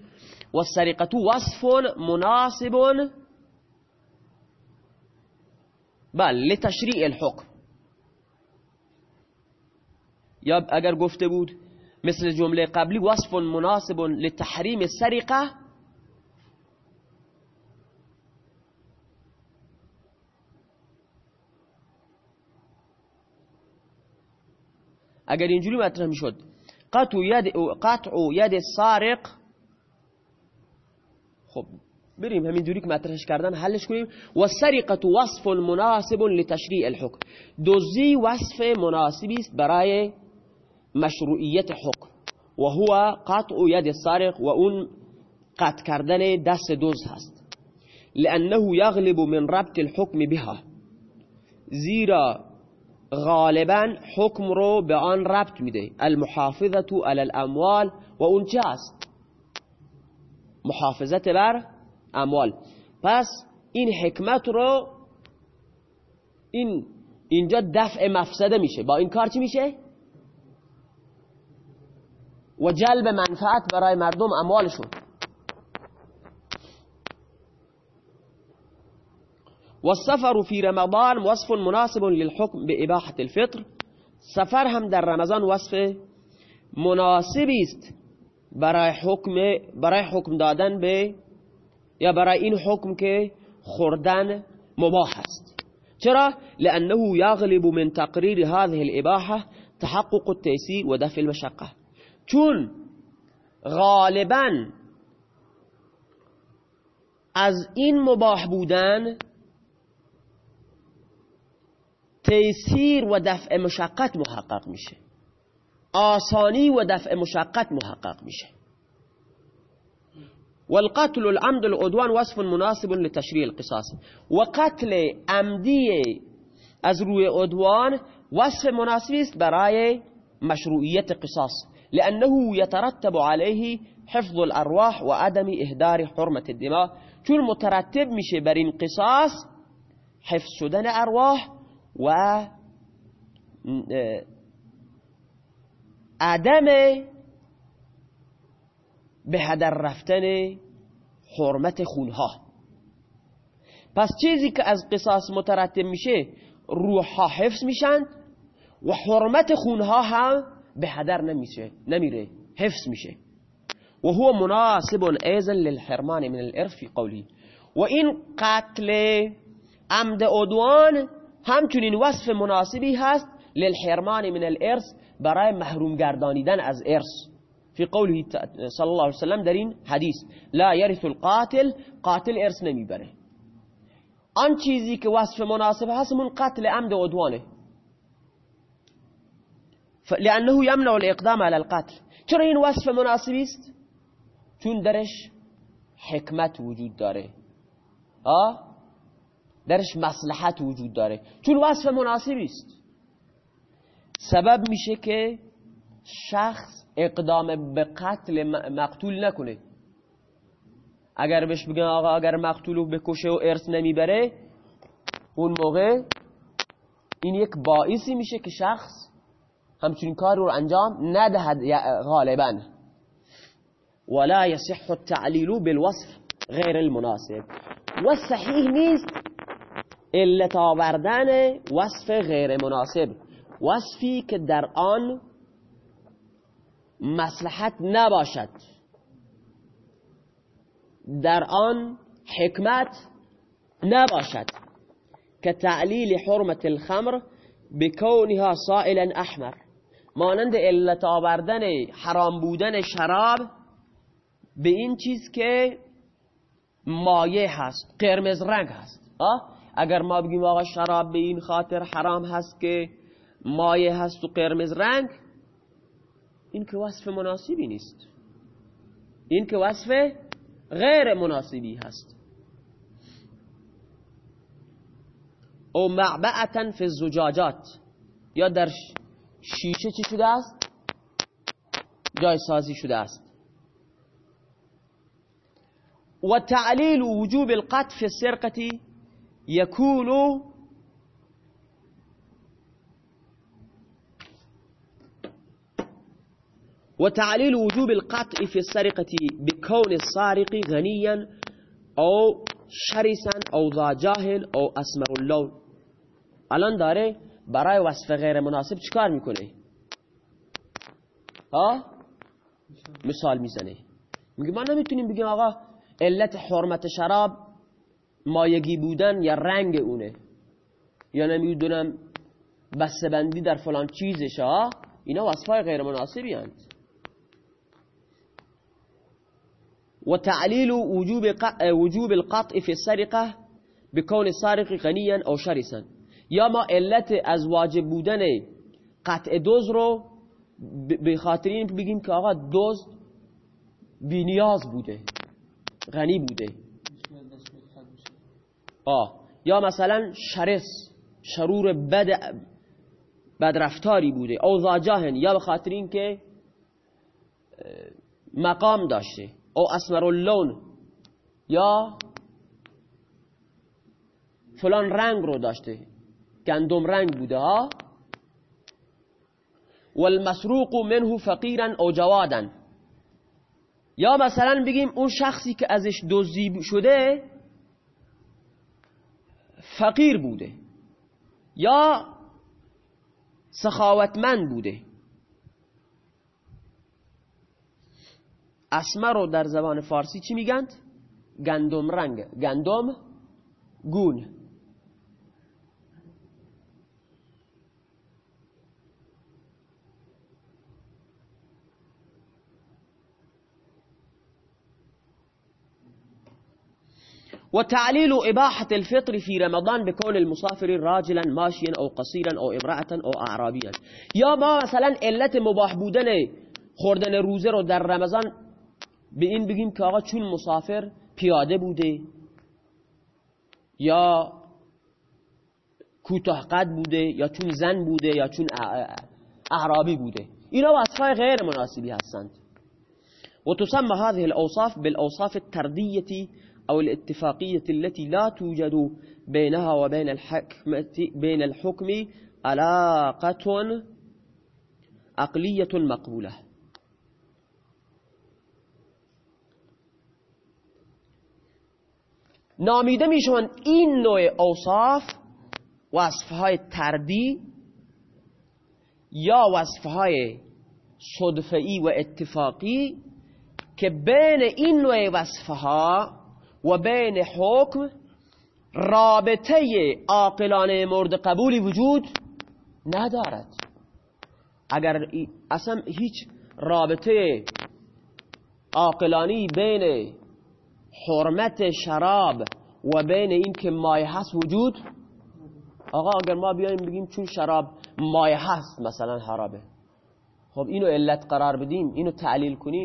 و سرقتو وصف مناسب بله لتشریع الحکم یا اگر گفته بود مثل جمله قبلی وصف مناسب لتحریم السرقه اگر اینجوری مطرح می‌شد قطع ید قطع ید سارق خب بریم همین دوری که مطرحش کردم حلش کنیم. و سرقت وصف مناسب لتشریع الحکم دوزی وصف مناسبی است برای مشروعیت حکم. و هو قطع ید سارق و اون قطع کردن دست دوز هست. لأنه یغلب من ربط الحکم بها. زیرا غالبا حکم رو به آن ربط میده. المحافظت علی الاموال و اون چه محافظت بر اموال. پس این حکمت رو این اینجا دفع مفسده میشه. با این کار چی میشه؟ و جلب منفعت برای مردم اموالشون. والسفر في رمضان وصف مناسب للحكم بإباحة الفطر. سفر هم در رمضان وصف مناسبی است برای حکم برای حکم دادن به یا برای این حکم که خوردن مباح است. چرا؟ لأنه یغلب من تقریر هذه الإباحة تحقق التيسير و دفع المشقة. چون غالبا از این مباح بودن تیسیر و دفع مشقت محقق میشه. آسانی و دفع مشقت محقق میشه. والقتل العمد العدوان وصف مناسب لتشریع القصاص. و قتل از روی عدوان وصف مناسبی است برای مشروعیت قصاص. لأنه يترتب عليه حفظ الأرواح و عدم إهدار حرمة الدماء. چون مترتب میشه بر این قصاص حفظ شدن ارواح و عدم به هدر رفتن حرمت خونها. پس چیزی که از قصاص مترتب میشه روحها حفظ میشن و حرمت خونها هم به هدر نمیشه نمیره حفظ میشه. و هو مناسب ایزا للحرمان من الارث في قوله و این قتل عمد عدوان همچنین وصف مناسبی هست للحرمان من الارث برای محروم گردانیدن از ارث. فی قوله صلی الله علیه وسلم در این حدیث لا یرث القاتل قاتل ارث نمیبره. آن چیزی که وصف مناسب هست من قتل عمد عدوانه. لأنه یمنع الإقدام على القتل. چرا وصف مناسبی است؟ چون درش حکمت وجود داره. آه؟ درش مصلحت وجود داره. چون وصف مناسبی است. سبب میشه که شخص اقدام به قتل مقتول نکنه. اگر بهش بگن آقا اگر مقتولو بکشه و ارث نمی‌بره اون موقع این یک باعثی میشه که شخص همچنین کار رو انجام ندهد غالبا. ولا يصح التعلیل بالوصف غیر المناسب. و نیست علت آوردن وصف غیر مناسب. وصفی که در آن مصلحت نباشد. در آن حکمت نباشد. که تعلیل حرمت الخمر بکونها سائلا احمر. مانند علت آوردن حرام بودن شراب به این چیز که مایه هست قرمز رنگ هست. اگر ما بگیم آقا شراب به این خاطر حرام هست که مایه هست و قرمز رنگ این که وصف مناسبی نیست. این که وصف غیر مناسبی هست. او معبعتا فی الزجاجات. یا در شیشه چی شده است؟ جای سازی شده است. و تعلیل وجوب القطع في السرقة يكون وتعليل وجوب القطع في السرقة بكون السارق غنيا أو شرسا أو ذا جاهل أو اللون. الان داره برای وصف غیر مناسب چیکار می‌کنه؟ ها؟ مثال می‌زنه. میگه ما نمی‌تونیم بگیم آقا علت حرمت شراب مایگی بودن یا رنگ اونه. یا نمی‌دونم بسته بندی در فلان چیزش ها اینا وصفای غیر مناسبی هست وتعليل وجوب وجوب القطع في السرقة بكون السارق غنيا او شرسا. یا ما علت از واجب بودن قطع دوز رو به خاطر این بگیم که آقا دوز بینیاز بوده غنی بوده. آه یا مثلا شرس شرور بد بدرفتاری بوده او ذاجاهن یا به خاطر این که مقام داشته او اسمر اللون یا فلان رنگ رو داشته گندم رنگ بوده ها؟ والمسروق منه فقیرا او جوادا. یا مثلا بگیم اون شخصی که ازش دزدی شده فقیر بوده. یا سخاوتمند بوده. اسمر رو در زبان فارسی چی میگند؟ گندم رنگ. گندم گون. وتعليل إباحة الفطر في رمضان بكون المسافر راجلا ماشيا أو قصيرا أو امرأة أو أعرابيا. یا ما مثلا علت مباح بودن خوردن روزه رو در رمضان به این بگیم که آقا چون مسافر پیاده بوده یا کوتاه قد بوده یا چون زن بوده یا چون اعرابی بوده. اینا وصفهای غیر مناسبی هستند. و هذه الأوصاف بالأوصاف التردية أو الاتفاقية التي لا توجد بينها وبين الحكم بين الحكم علاقة عقلية مقبولة. نامیده میشوند این نوع اوصاف وصفهای تردی یا وصفهای صدفعی و اتفاقی که بین این نوع وصفها و بین حکم رابطه عاقلانه مورد قبولی وجود ندارد. اگر اصلا هیچ رابطه عاقلانی بین حرمت شراب و بین این که مایه هست وجود آقا اگر ما بیایم بگیم چون شراب مایه هست مثلا حرابه. خب اینو علت قرار بدیم اینو تعلیل کنیم.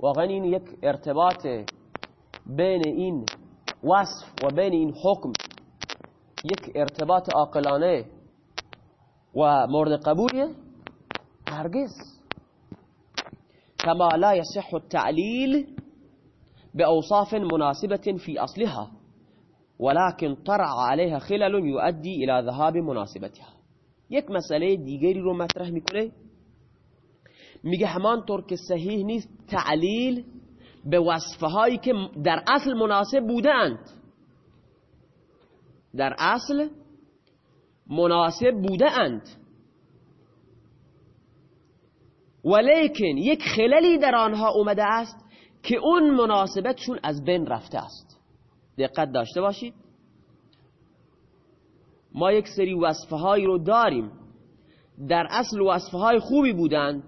واقعا این یک ارتباط بین این وصف و بین این حکم یک ارتباط عاقلانه و مورد قبولیه هرگز. كما لا يصح التعليل بأوصاف مناسبة في أصلها ولكن طرع عليها خلل يؤدي إلى ذهاب مناسبتها. یک مسئله دیگری رو مطرح میکنه. میگه همانطور که صحیح نیست تعلیل به وصفه هایی که در اصل مناسب بودند. در اصل مناسب بودند. ولیکن یک خللی در آنها اومده است که اون مناسبتشون از بین رفته است. دقت داشته باشید. ما یک سری وصفه هایی رو داریم. در اصل وصفه های خوبی بودند.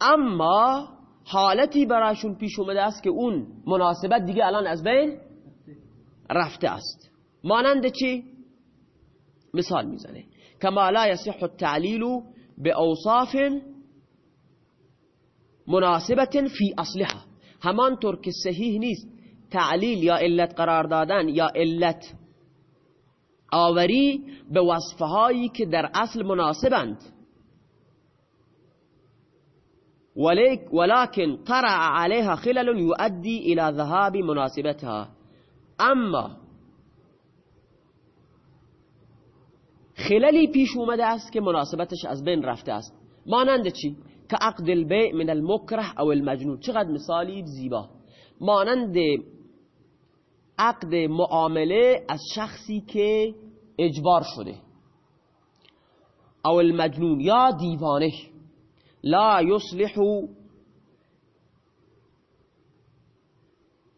اما حالتی براشون پیش اومده است که اون مناسبت دیگه الان از بین رفته است. مانند چی؟ مثال می‌زنه. کما لا یصح التعلیل به اوصاف مناسبت فی اصلها. همانطور که صحیح نیست تعلیل یا علت قرار دادن یا علت آوری به وصفهایی که در اصل مناسبند. ولكن طرع عليها خلل يؤدي إلى ذهاب مناسبتها. اما خللی پیش اومده است که مناسبتش از بین رفته است. مانند چی؟ که عقد البیع من المکره او المجنون. چقدر مثالی زیبا. مانند عقد معامله از شخصی که اجبار شده. او المجنون یا دیوانه. لا يصلح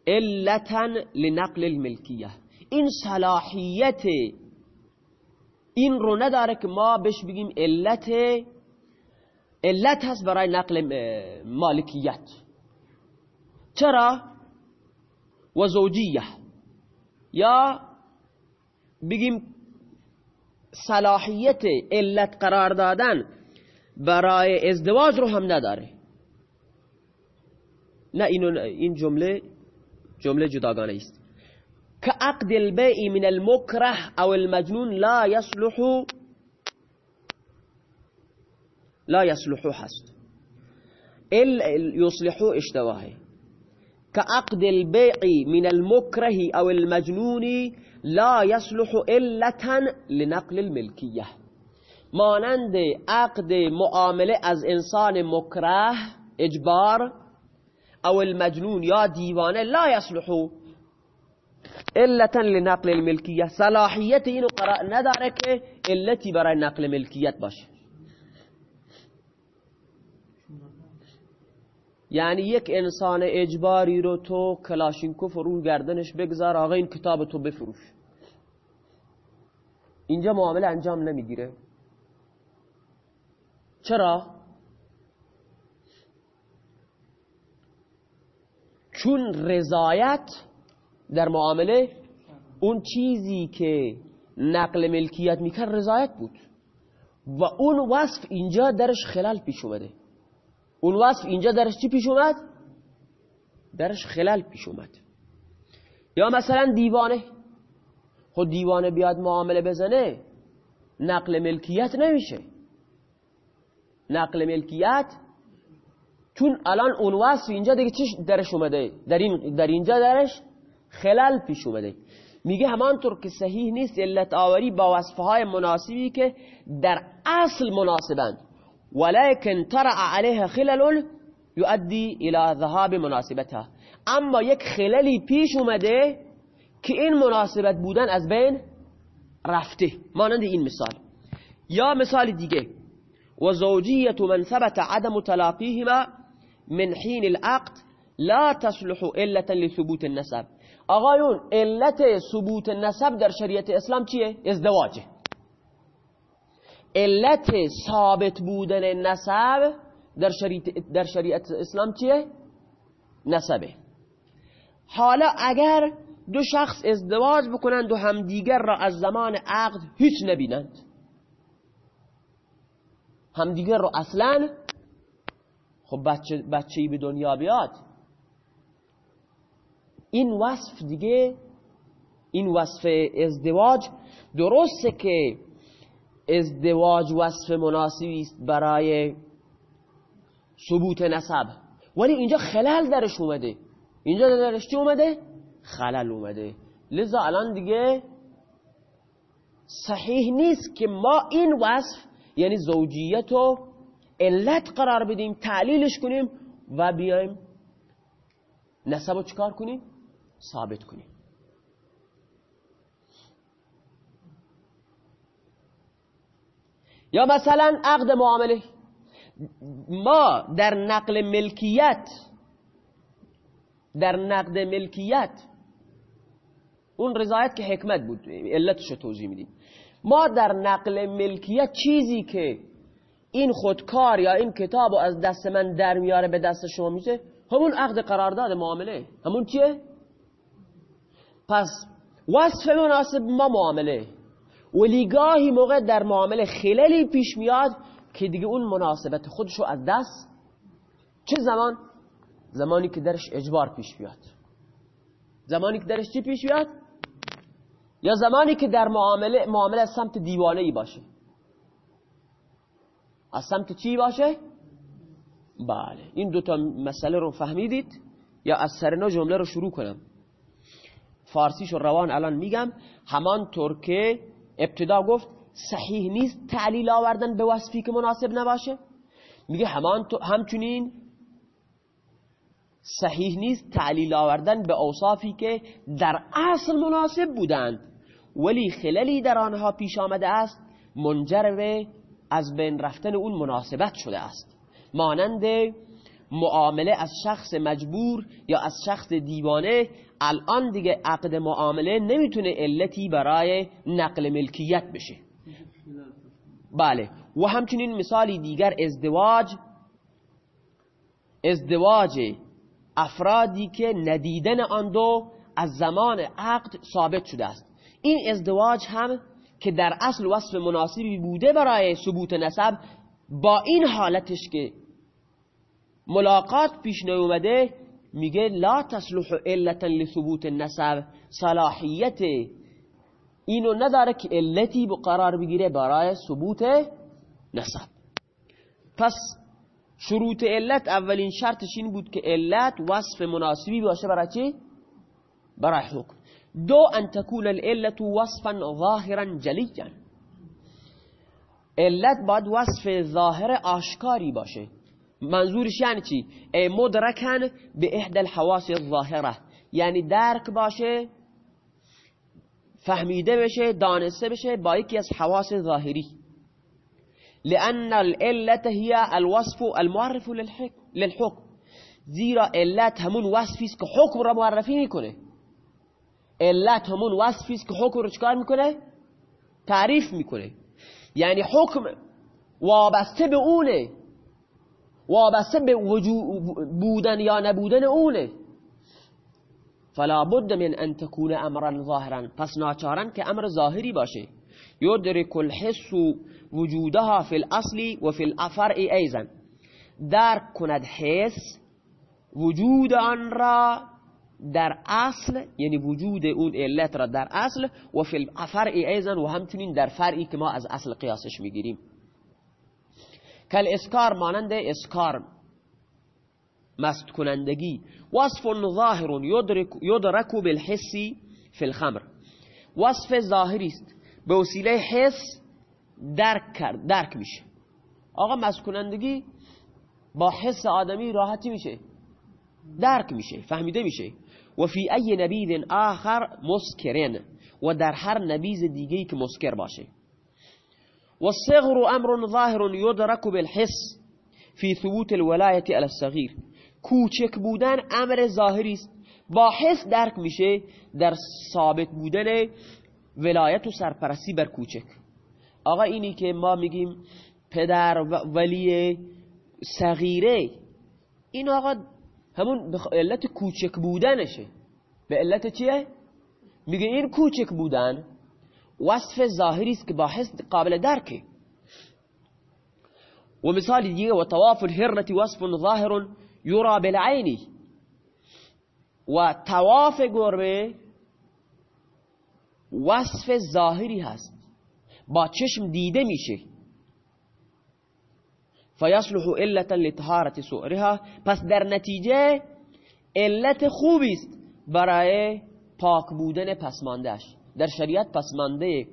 علتا لنقل الملکیه این صلاحیت این رو نداره که ما بهش بگیم علت علت هست برای نقل مالکیت چرا و زوجیه یا بگیم صلاحیت علت قرار دادن. برای ازدواج رو هم نداره. نه اینو این جمله جمله جداگانه است. که عقد البیع من المکره او المجنون لا يصلح لا يصلح هست. يصلح اشتباهه. كعقد البيع من المكره أو المجنون لا يصلح إلة لنقل الملكية مانند عقد معامله از انسان مکره اجبار او المجنون یا دیوانه لا يصلح علتا لنقل الملکیت. صلاحیت اینو قرار نداره که علتی برای نقل ملکیت باشه. یعنی یک انسان اجباری رو تو کلاشینکوف رو گردنش بگذار آقا این کتاب تو بفروش. اینجا معامله انجام نمی‌گیره. چرا؟ چون رضایت در معامله اون چیزی که نقل ملکیت می‌کرد رضایت بود. و اون وصف اینجا درش خلال پیش اومده. اون وصف اینجا درش چی پیش اومد؟ درش خلال پیش اومد. یا مثلا دیوانه. خود دیوانه بیاد معامله بزنه نقل ملکیت نمیشه. نقل ملکیت چون الان اون وصف اینجا دیگه چی درش اومده؟ در, این در اینجا درش خلال پیش اومده. میگه همانطور که صحیح نیست علت آوری با وصفهای مناسبی که در اصل مناسبند. ولكن طرع عليها خلل يؤدي الى ذهاب مناسبتها. اما یک خللی پیش اومده که این مناسبت بودن از بین رفته. مانند این مثال. یا مثال دیگه. و زوجیت من ثبت عدم تلاقیهما من حین العقد لا تصلح علتا لثبوت النسب آقایون علت ثبوت نسب در شریعت اسلام چیه؟ ازدواجه علت ثابت بودن نسب در شریعت, در شریعت اسلام چیه؟ نسبه حالا اگر دو شخص ازدواج بکنند و همدیگر را از زمان عقد هیچ نبینند همدیگر رو اصلا خب بچه بچه‌ای به دنیا بیاد. این وصف دیگه این وصف ازدواج درسته که ازدواج وصف مناسبی است برای ثبوت نسب. ولی اینجا خلل درش اومده. اینجا درش چی اومده خلل اومده. لذا الان دیگه صحیح نیست که ما این وصف یعنی زوجیت رو علت قرار بدیم تعلیلش کنیم و بیایم نسب رو چکار کنیم؟ ثابت کنیم. یا مثلا عقد معامله. ما در نقل ملکیت در نقد ملکیت اون رضایت که حکمت بود علتش رو توضیح میدیم. ما در نقل ملکیت چیزی که این خودکار یا این کتاب رو از دست من در میاره به دست شما میشه همون عقد قرارداد معامله همون چیه؟ پس وصف مناسب ما معامله ولی گاهی موقع در معامله خلالی پیش میاد که دیگه اون مناسبت خودشو از دست چه زمان؟ زمانی که درش اجبار پیش بیاد زمانی که درش چی پیش بیاد؟ یا زمانی که در معامله معامله از سمت دیوانه ای باشه. از سمت چی باشه؟ بله. این دوتا مسئله رو فهمیدید. یا از سرنا جمله رو شروع کنم. فارسیش و روان الان میگم. همانطور که ابتدا گفت صحیح نیست تعلیل آوردن به وصفی که مناسب نباشه. میگه همان همچنین صحیح نیست تعلیل آوردن به اوصافی که در اصل مناسب بودند. ولی خللی در آنها پیش آمده است منجر به از بین رفتن اون مناسبت شده است. مانند معامله از شخص مجبور یا از شخص دیوانه الان دیگه عقد معامله نمی‌تونه علتی برای نقل ملکیت بشه. بله و همچنین مثالی دیگر ازدواج ازدواج افرادی که ندیدن آن دو از زمان عقد ثابت شده است. این ازدواج هم که در اصل وصف مناسبی بوده برای ثبوت نسب با این حالتش که ملاقات پیش نیومده میگه لا تصلح علتا لثبوت النسب صلاحیت اینو نداره که علتی قرار بگیره برای ثبوت نسب. پس شروط علت اولین شرطش این بود که علت وصف مناسبی باشه برای چی؟ برای حکم. دو ان تكون العلت وصفا ظاهرا جلیا علت باید وصف ظاهر آشکاری باشه. منظورش یعنی چی؟ مدرکن به احد الحواس الظاهره. یعنی درک باشه فهمیده بشه دانسته بشه با یکی از حواس ظاهری. لأن العلت هي الوصف المعرف للحكم. زیرا علت همون وصفی است که حکم را معرفی می‌کنه. علت همون وصفی است که حکم رو چکار می‌کنه؟ تعریف می‌کنه. یعنی حکم وابسته به اونه. وابسته به بودن یا نبودن اونه. فلا بد من ان تكون امرا ظاهرا. پس ناچارن که امر ظاهری باشه. يدرك الحس وجودها في الاصل وفي الفرع ايضا درک کند حس وجود آن را در اصل یعنی وجود اون علت را در اصل و فی الفرع ایزن و همچنین در فرعی که ما از اصل قیاسش می‌گیریم. کل اسکار مانند اسکار مست کنندگی. وصف ظاهر یدرک بالحسی فی الخمر. وصف ظاهری است. به وسیله حس درک کرد درک میشه. آقا مست کنندگی با حس آدمی راحتی میشه. درک میشه فهمیده میشه. و فی ای نبیذ آخر مسکرن. و در هر نبیز دیگه که مسکر باشه. و الصغر امر ظاهر یدرک بالحس فی ثبوت الولایت علی الصغیر. کوچک بودن امر ظاهری است. با حس درک میشه در ثابت بودن ولایت و سرپرستی بر کوچک. آقا اینی که ما میگیم پدر ولی صغیره این آقا همون به علت کوچک بودنشه. به علت چیه؟ میگه این کوچک بودن وصف ظاهری است که با حس قابل درکه و مثال دیگه و طواف الهرة وصف ظاهر یرا بالعینی و طواف گربه وصف ظاهری هست. با چشم دیده میشه. فیصلح علتا لطهارت سؤرها پس در نتیجه علت خوبی است برای پاک بودن پسماندهش در شریعت پسمانده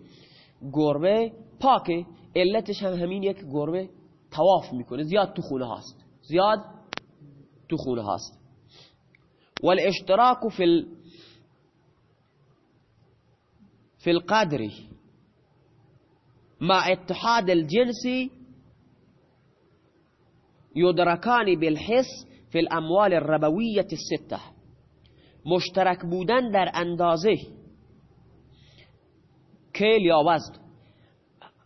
گربه پاکه. علتش هم همین یک گربه تواف می‌کنه. زیاد تو خونه هاست. زیاد تو خونه هاست. والاشتراك في في القدر مع اتحاد الجنسي یدرکان بالحس فی الأموال الربویت الستة. مشترک بودن در اندازه. کیل یا وزن.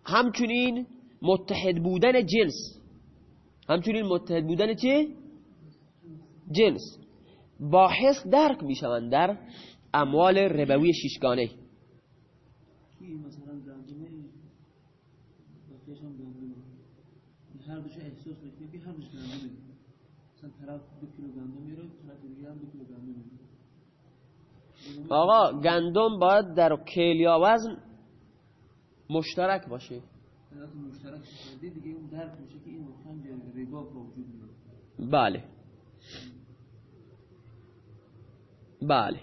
همچنین متحد بودن جنس. همچنین متحد بودن چه؟ جنس. با حس درک میشوند در اموال ربوی شیشگانه. هر دوش احساس می‌کنه که هر دوش گندم مثلا طرف دو کیلو گندم میره طرف دیگه هم دو کیلو گندم میره. آقا گندم باید در کیلیا وزن مشترک باشه. مشترک دیگه اون درک میشه که این مثلا ربا وجود میاد. بله. بله.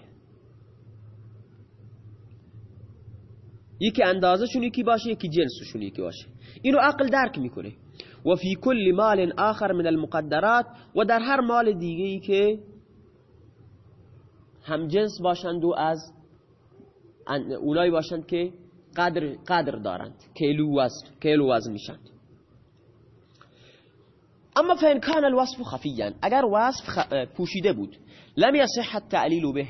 یکی اندازه یکی باشه یکی جنسشون یکی باشه. اینو عقل درک می‌کنه. و فی کل مال آخر من المقدرات و در هر مال دیگه ای که هم جنس باشند و از اولای باشند که قدر, قدر دارند کیلو وزن کیلو وزن میشند اما فین کان الوصف خفیا اگر وصف پوشیده بود لم یصح التعلیل به.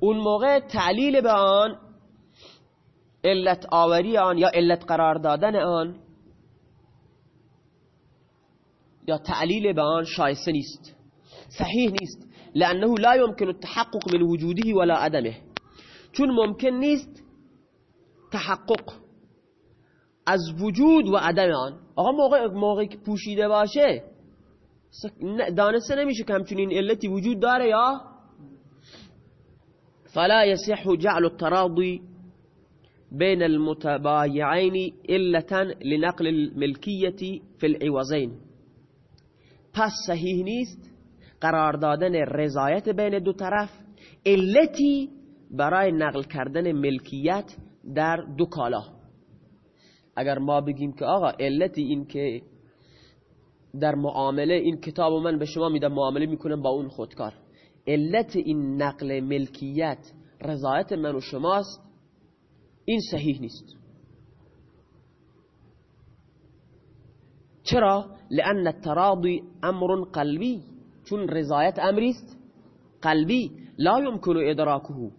اون موقع تعلیل به آن علت آوری آن یا علت قرار دادن آن یا تعلیل به آن شایسته نیست صحیح نیست لانه لا يمكن التحقق من وجوده ولا عدمه. چون ممکن نیست تحقق از وجود و عدم آن. آقا موقع موقعی که پوشیده باشه دانسته نمیشه که همچنین علتی وجود داره یا؟ فلا يصح جعل التراضي بين المتبايعين إلة لنقل الملكية في العوضين پس صحیح نیست؟ قرار دادن رضایت بین دو طرف علتی برای نقل کردن ملکیت در دو کالا. اگر ما بگیم که آقا علتی این که در معامله این کتاب من به شما میدم معامله می‌کنم با اون خودکار. علت این نقل ملکیت رضایت من و شماست. این صحیح نیست. چرا؟ لأن التراضی أمر قلبی چون رضایت امری است قلبی لا يمكن ادراکه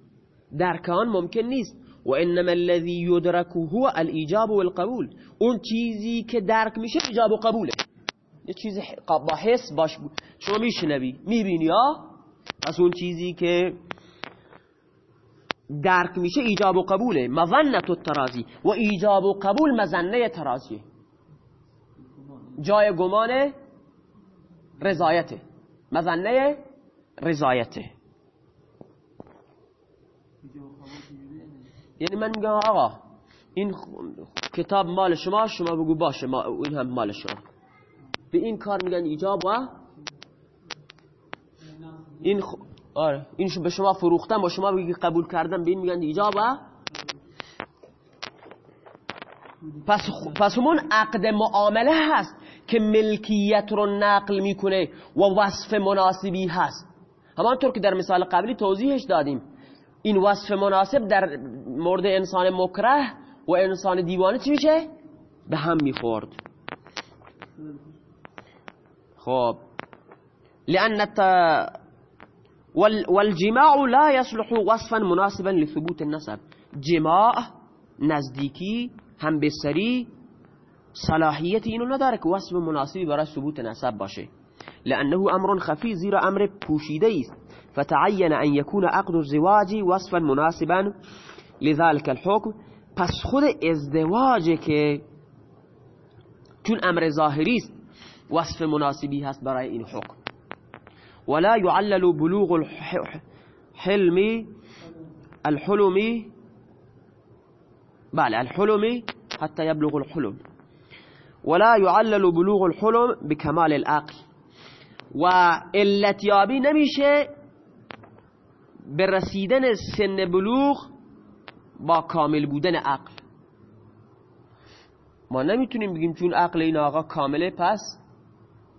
درک آن ممکن نیست. و انما الذي يدرك هو الإيجاب والقبول. اون چیزی که درک میشه ایجاب و قبوله. یه چیزی با حس باش شما میشنوی میبینی ها از اون چیزی که درک میشه ایجاب و قبوله مظنت الترازی. و ایجاب و قبول مظنه ترازی. جای گمان رضایته مظنه رضایته یعنی من میگم آقا این کتاب مال شما شما بگو باشه ما این هم مال شما. به این کار میگن ایجاب و این خ... آره. این به شما فروختن با شما بگی قبول کردن به این میگن ایجاب و پس, پس همون عقد معامله هست که ملکیت رو نقل می‌کنه و وصف مناسبی هست. همانطور که در مثال قبلی توضیحش دادیم. این وصف مناسب در مورد انسان مکره و انسان دیوانه چی میشه؟ به هم می‌خورد. خب. لأن. والجماع لا يصلح وصفا مناسبا لثبوت النسب. جماع نزدیکی هم بسری صلاحیت اینو نداره که وصف مناسبی برای ثبوت نسب باشه. لأنه أمر خفی زیرا أمر پوشیده است فتعين أن يكون عقد الزواج وصفا مناسبا لذلك الحكم. پس خود ازدواج که چون أمر ظاهری است وصف مناسبی هست برای این حکم. ولا يعلل بلوغ الحلم الحلم بله الحلم حتى يبلغ الحلم. ولا يعلل بلوغ الحلم بكمال العقل. و علتیابی نمیشه به رسیدن سن بلوغ با کامل بودن عقل. ما نمیتونیم بگیم چون عقل این آقا کامله پس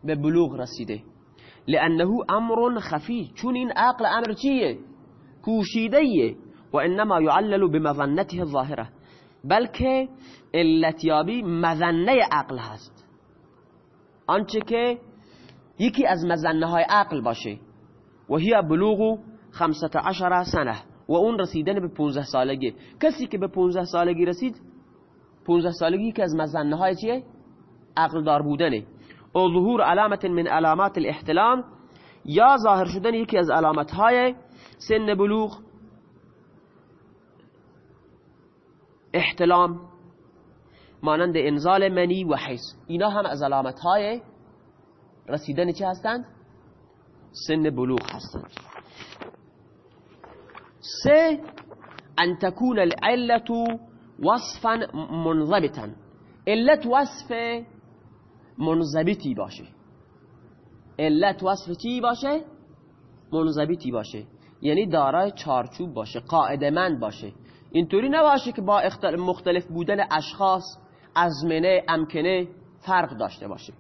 به بلوغ رسیده. لانه امر خفی چون این عقل امر چیه پوشیده و انما يعلل بمظنته الظاهره بلکه علتیابی مظنه عقل هست. آنچه که یکی از مظنه های عقل باشه. و هی بلوغ خمسة عشر سنه و اون رسیدن به 15 سالگی. کسی که به 15 سالگی رسید 15 سالگی که از مزنه های چیه؟ عقل دار بودنه. او ظهور علامت من علامات الاحتلام یا ظاهر شدن یکی از علامت های سن بلوغ احتلام مانند انزال منی و حس اینا هم از علامت های رسیدن چه هستند؟ سن بلوغ هستند. سه ان تكون العلة وصفا منضبطا. علت وصف منضبطی باشه. علت وصف چی باشه؟ منضبطی باشه. یعنی دارای چارچوب باشه قاعدمند باشه. اینطوری نباشه که با مختلف بودن اشخاص ازمنه امکنه فرق داشته باشه.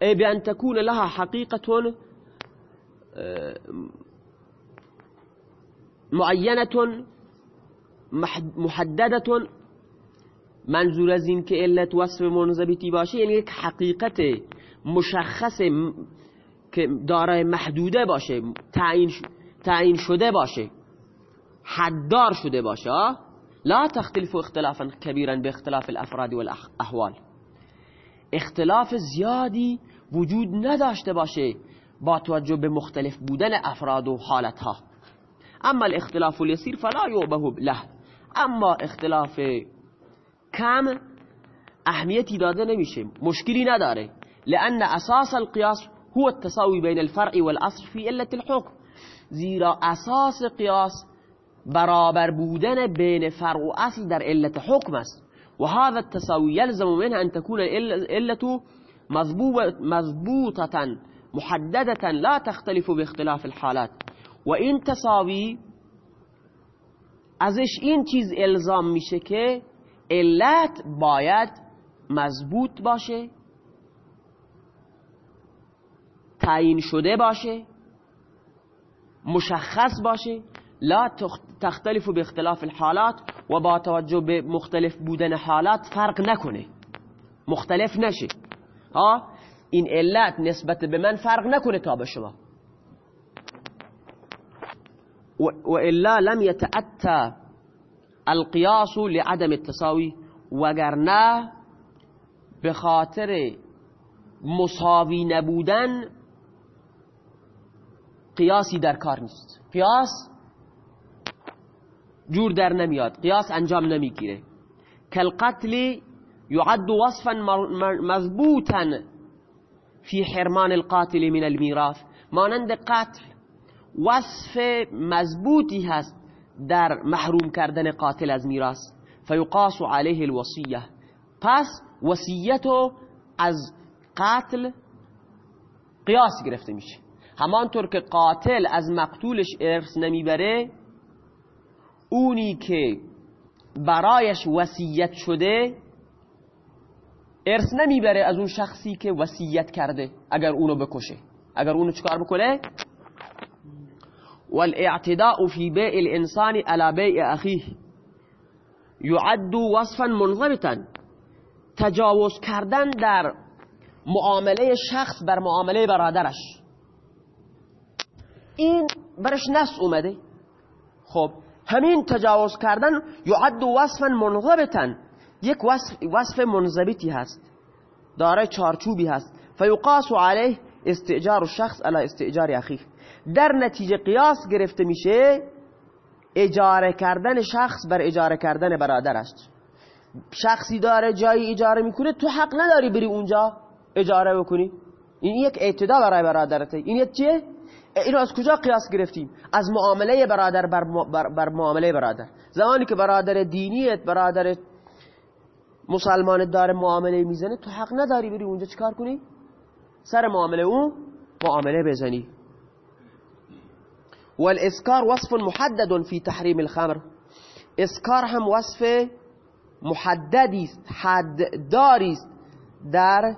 ای بیان تکون لها حقیقتون معینه محدده منظور از این که علت وصف منضبطی باشه یعنی یک حقیقت مشخص که دارای محدوده باشه تعیین شده باشه حددار شده باشه لا تختلف اختلافا كبيرا باختلاف الافراد والاحوال اختلاف زیادی وجود نداشته باشه با توجه به مختلف بودن افراد و حالتها. اما الاختلاف اليسير فلا يعبه له. اما اختلاف کم اهمیتی داده نمیشه. مشکلی نداره. لأن أساس القياس هو التساوي بين الفرع والأصل في علة الحكم. زیرا أساس قیاس برابر بودن بین فرع و أصل در علت حکم است. و هذا التساوي يلزم منه أن تكون العلة مضبوطة محددة لا تختلف باختلاف الحالات. و این تساوی ازش این چیز الزام میشه که علت باید مضبوط باشه تعیین شده باشه مشخص باشه. لا تختلف به اختلاف الحالات و با توجه به مختلف بودن حالات فرق نکنه. مختلف نشه. ها؟ این علت نسبت به من فرق نکنه تا به شما. و الا لم يتأتى القياس لعدم التساوي وگرنه به خاطر مساوی نبودن قیاسی در کار نیست. قیاس جور در نمیاد. قیاس انجام نمیگیره. کالقتل يعد وصفا مضبوطا في حرمان القاتل من الميراث. مانند قتل وصف مضبوطی هست. در محروم کردن قاتل از میراث. فیقاس علیه الوصیه. پس وصیتو از قتل قیاس گرفته میشه. همانطور که قاتل از مقتولش ارث نمی‌بره اونی که برایش وصیت شده ارث نمی‌بره از اون شخصی که وصیت کرده اگر اونو بکشه. اگر اونو چکار بکنه؟ والاعتداء في بيع الانسان على بيع اخيه يعد وصفا منضبطا. تجاوز کردن در معامله شخص بر معامله برادرش. این برش نص اومده. خب همین تجاوز کردن یعد وصفا منضبطا. یک وصف, وصف منضبطی هست. داره چارچوبی هست. فیقاس علیه استئجار شخص علی استئجار اخیه. در نتیجه قیاس گرفته میشه اجاره کردن شخص بر اجاره کردن برادرش شخصی داره جایی اجاره می‌کنه تو حق نداری بری اونجا اجاره بکنی این یک اعتدا برای برادرته این یک چیه؟ اینو از کجا قیاس گرفتیم؟ از معامله برادر بر, بر, معامله برادر زمانی که برادر دینیت برادر مسلمان داره معامله می‌زنه تو حق نداری بری اونجا چیکار کنی؟ سر معامله اون معامله بزنی والاسکار وصف محدد في تحریم الخمر. اسکار هم وصف محددی است حدداری است در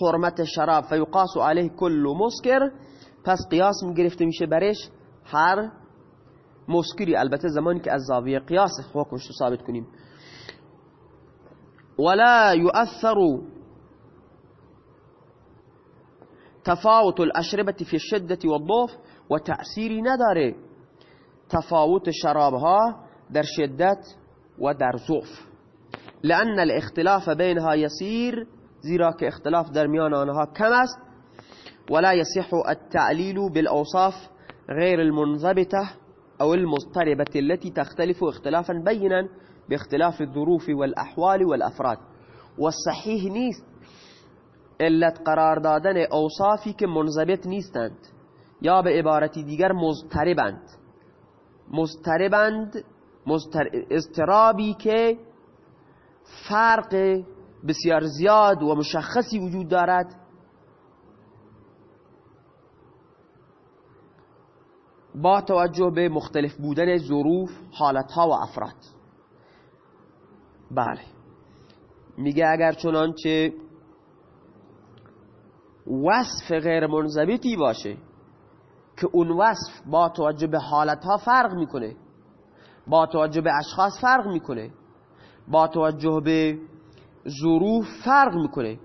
حرمت شراب فیقاس علیه کل مسکر پس قیاس گرفته میشه برش هر مسکری. البته زمانی که از زاویه قیاس حکمش ولا يؤثر تفاوت الأشربة في الشدة والضعف و تأثیری نداره. تفاوت شرابها در شدت و در ضعف. لأن الاختلاف بینها يسير زیرا که اختلاف در میان آنها کم است. ولا يصح التعليل بالأوصاف غير المنضبطة أو المضطربة التي تختلف اختلافا بينا باختلاف الظروف والأحوال والأفراد. والصحيح نیست علت قرار دادن أوصافی که منضبط نیستند. یا به عبارتی دیگر مضطربند. مضطربند. استرابی که فرق بسیار زیاد و مشخصی وجود دارد. با توجه به مختلف بودن ظروف حالتها و افراد. بله. میگه اگر چنانچه وصف غیر منضبطی باشه که اون وصف با توجه به حالتها فرق می‌کنه. با توجه به اشخاص فرق می‌کنه. با توجه به ظروف فرق می‌کنه.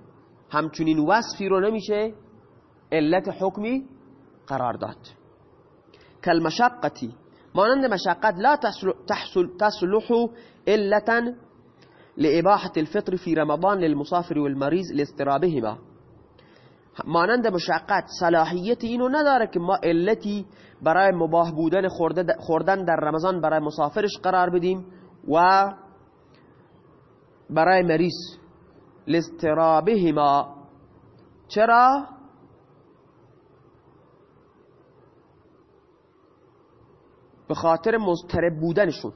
همچنین وصفی رو نمیشه علت حکمی قرار داد. کالمشقتی مانند مشقت لا تحصل تصلح علتا لإباحة الفطر في رمضان للمسافر والمريض لاسترابهما مانند مشقت صلاحیت اینو نداره که ما علتی برای مباه بودن خوردن در رمضان برای مسافرش قرار بدیم و برای مریض. لاسترابهما چرا؟ به خاطر مضطرب بودنشون.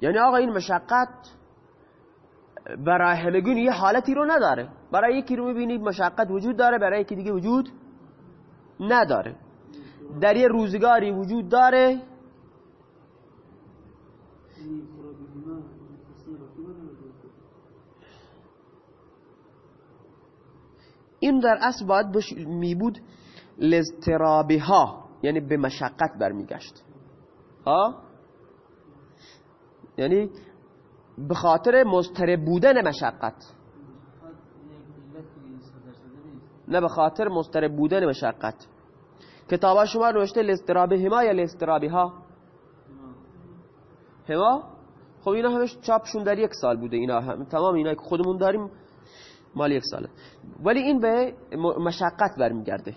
یعنی آقا این مشقت برای همگون یه حالتی رو نداره. برای یکی رو می‌بینید مشقت وجود داره برای یکی دیگه وجود نداره. در یه روزگاری وجود داره. این در اصل باید می بود لزترابه ها یعنی به مشقت برمیگشت. ها؟ یعنی به خاطر مضطرب بودن مشقت. نه به خاطر مضطرب بودن مشقت. کتابا شما نوشته لاستراب هما یا لاسترابی ها هما؟ خب اینا همش چاپشون در یک سال بوده. اینا هم. تمام اینا که خودمون داریم مال یک ساله. ولی این به مشقت برمیگرده.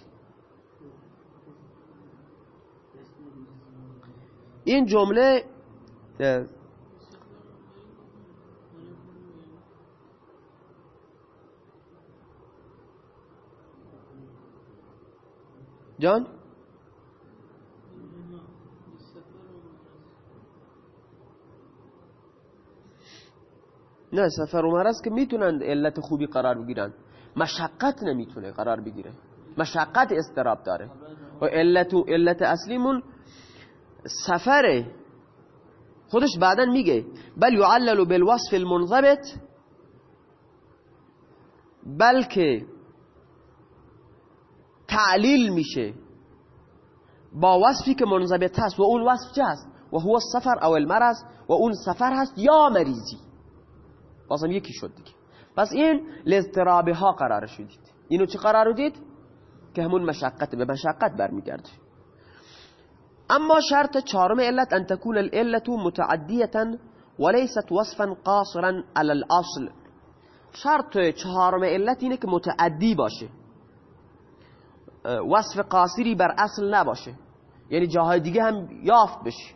این جمله جان؟ نه سفر و مرض که می‌تونند علت خوبی قرار بگیرن. مشقت نمی‌تونه قرار بگیره. مشقت استراب داره. و علت و علت اصلیمون سفره. خودش بعدا میگه بل یعلل بالوصف المنضبط. بلکه تعلیل میشه. با وصفی که منضبط هست و اون وصف چه هست؟ و هو السفر او المرض و اون سفر هست یا مریضی. بازم یکی شد دیگه. پس این لاضطرابه ها قرار شدید اینو چه قرار دید؟ که همون مشقت به مشقت برمیگرده. اما شرط چهارم علت ان تكون العلت متعدیه وليست وصفا قاصرا على الاصل. شرط چهارم علت اینه که متعدی باشه. وصف قاصری بر اصل نباشه. یعنی جاهای دیگه هم یافت بشه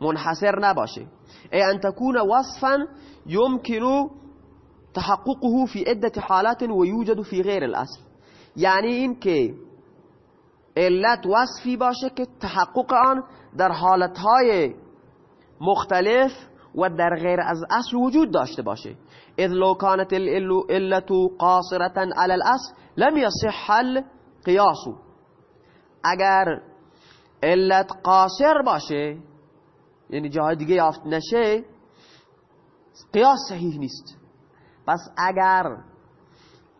منحصر نباشه. ای ان تكون وصفا يمكن تحققه في عدة حالات ويوجد في غير الاصل. یعنی این که علت وصفی باشه که تحقق آن در حالتهای مختلف و در غیر از اصل وجود داشته باشه. اذ لو كانت العلة قاصرة على الاصل لم يصح القياس. اگر علت قاصر باشه یعنی جاهای دیگه یافت نشه قیاس صحیح نیست. پس اگر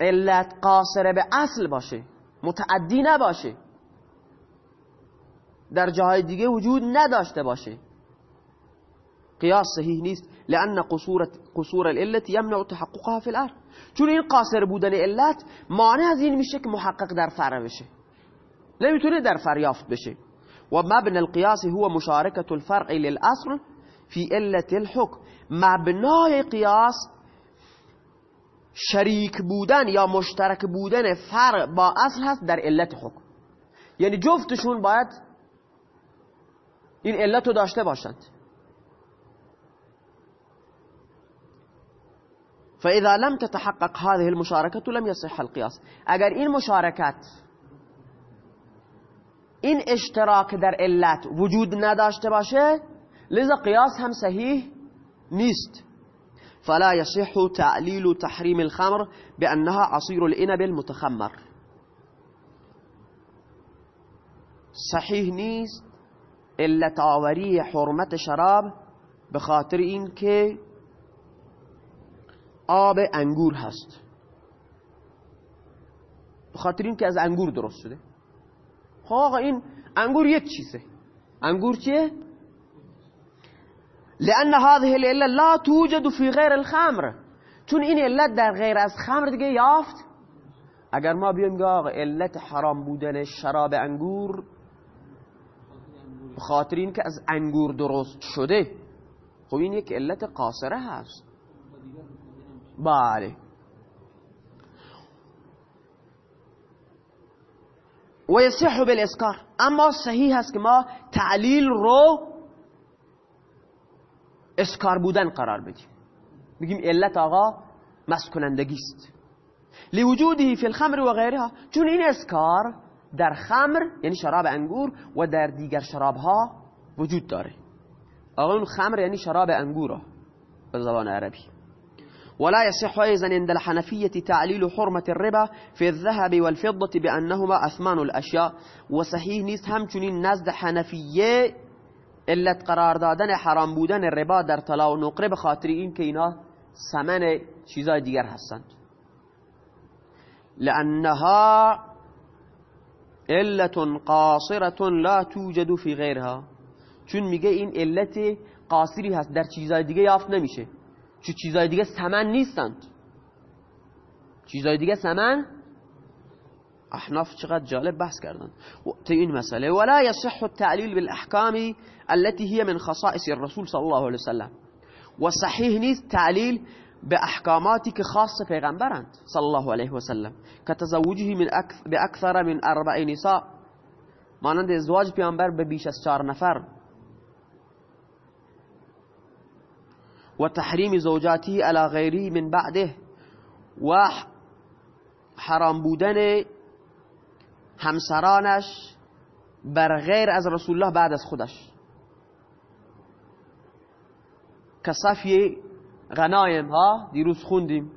علت قاصر به اصل باشه متعدی نباشه در جاهای دیگه وجود نداشته باشه. قیاس صحیح نیست لأن قصور قصور العلت يمنع تحققها في الأرض. چون این قاصر بودن علت مانع از این میشه محقق در فرع بشه نمیتونه در فریافت بشه. و مبنى القياس هو مشاركة الفرع للأصل في علة الحكم. مبنای قیاس شریک بودن یا مشترک بودن فرع با أصل هست در علت حکم یعنی جفتشون باید این علت رو داشته باشند. فإذا لم تتحقق هذه المشاركة لم يصح القياس. اگر این مشارکت این اشتراک در علت وجود نداشته باشه لذا قیاس هم صحیح نیست. فلا يصح تعلیل تحریم الخمر بأنها عصير العنب المتخمر. صحیح نیست علت آوری حرمت شراب به خاطر این که آب انگور هست. خاطر این که از انگور درست شده. خب این انگور یک چیزه. انگور چیه؟ لأن هذه العلة لا توجد في غیر الخمر. چون این علت در غیر از خمر دیگه یافت. اگر ما بیایم آقا علت حرام بودن شراب انگور خاطر این که از انگور درست شده. خب این یک علت قاصره هست. بله و یصح بالاسکار اما صحیح هست که ما تعلیل رو اسکار بودن قرار بدیم. بگیم علت آقا مسکنندگی است. لوجوده فی الخمر و غیرها. چون این اسکار در خمر یعنی شراب انگور و در دیگر شراب ها وجود داره. آقا اون خمر یعنی شراب انگور به زبان عربی. ولا يصح أيضا عند الحنفية تعليل حرمة الربا في الذهب والفضة بأنهما أثمان الأشياء. وصحيح نیست همچنین نزد حنفیه علت قرار دادن حرام بودن ربا در طلا و نقره به خاطر اینا ثمن چیزای دیگر هستند. لأنها علت قاصرة لا توجد في غیرها چون میگه این علت قاصری هست در چیزای دیگه یافت نمیشه. چون چیزای دیگه سمن نیستند. چیزای دیگه سمن؟ احناف چقدر جالب بحث کردن تو این مسئله ولا يصح التعليل بالاحكام التي هي من خصائص الرسول صلى الله عليه وسلم. و صحیح نیست تعلیل به احکاماتی که خاص پیغمبرند صلی الله علیه و سلم که تزوجه من اکثر من اربع نساء. مانند ازواج پیامبر به بیش از چهار نفر. و تحریم زوجاتی علی غیری من بعده و حرام بودن همسرانش بر غیر از رسول الله بعد از خودش. کصفی غنایم ها دیروز خوندیم.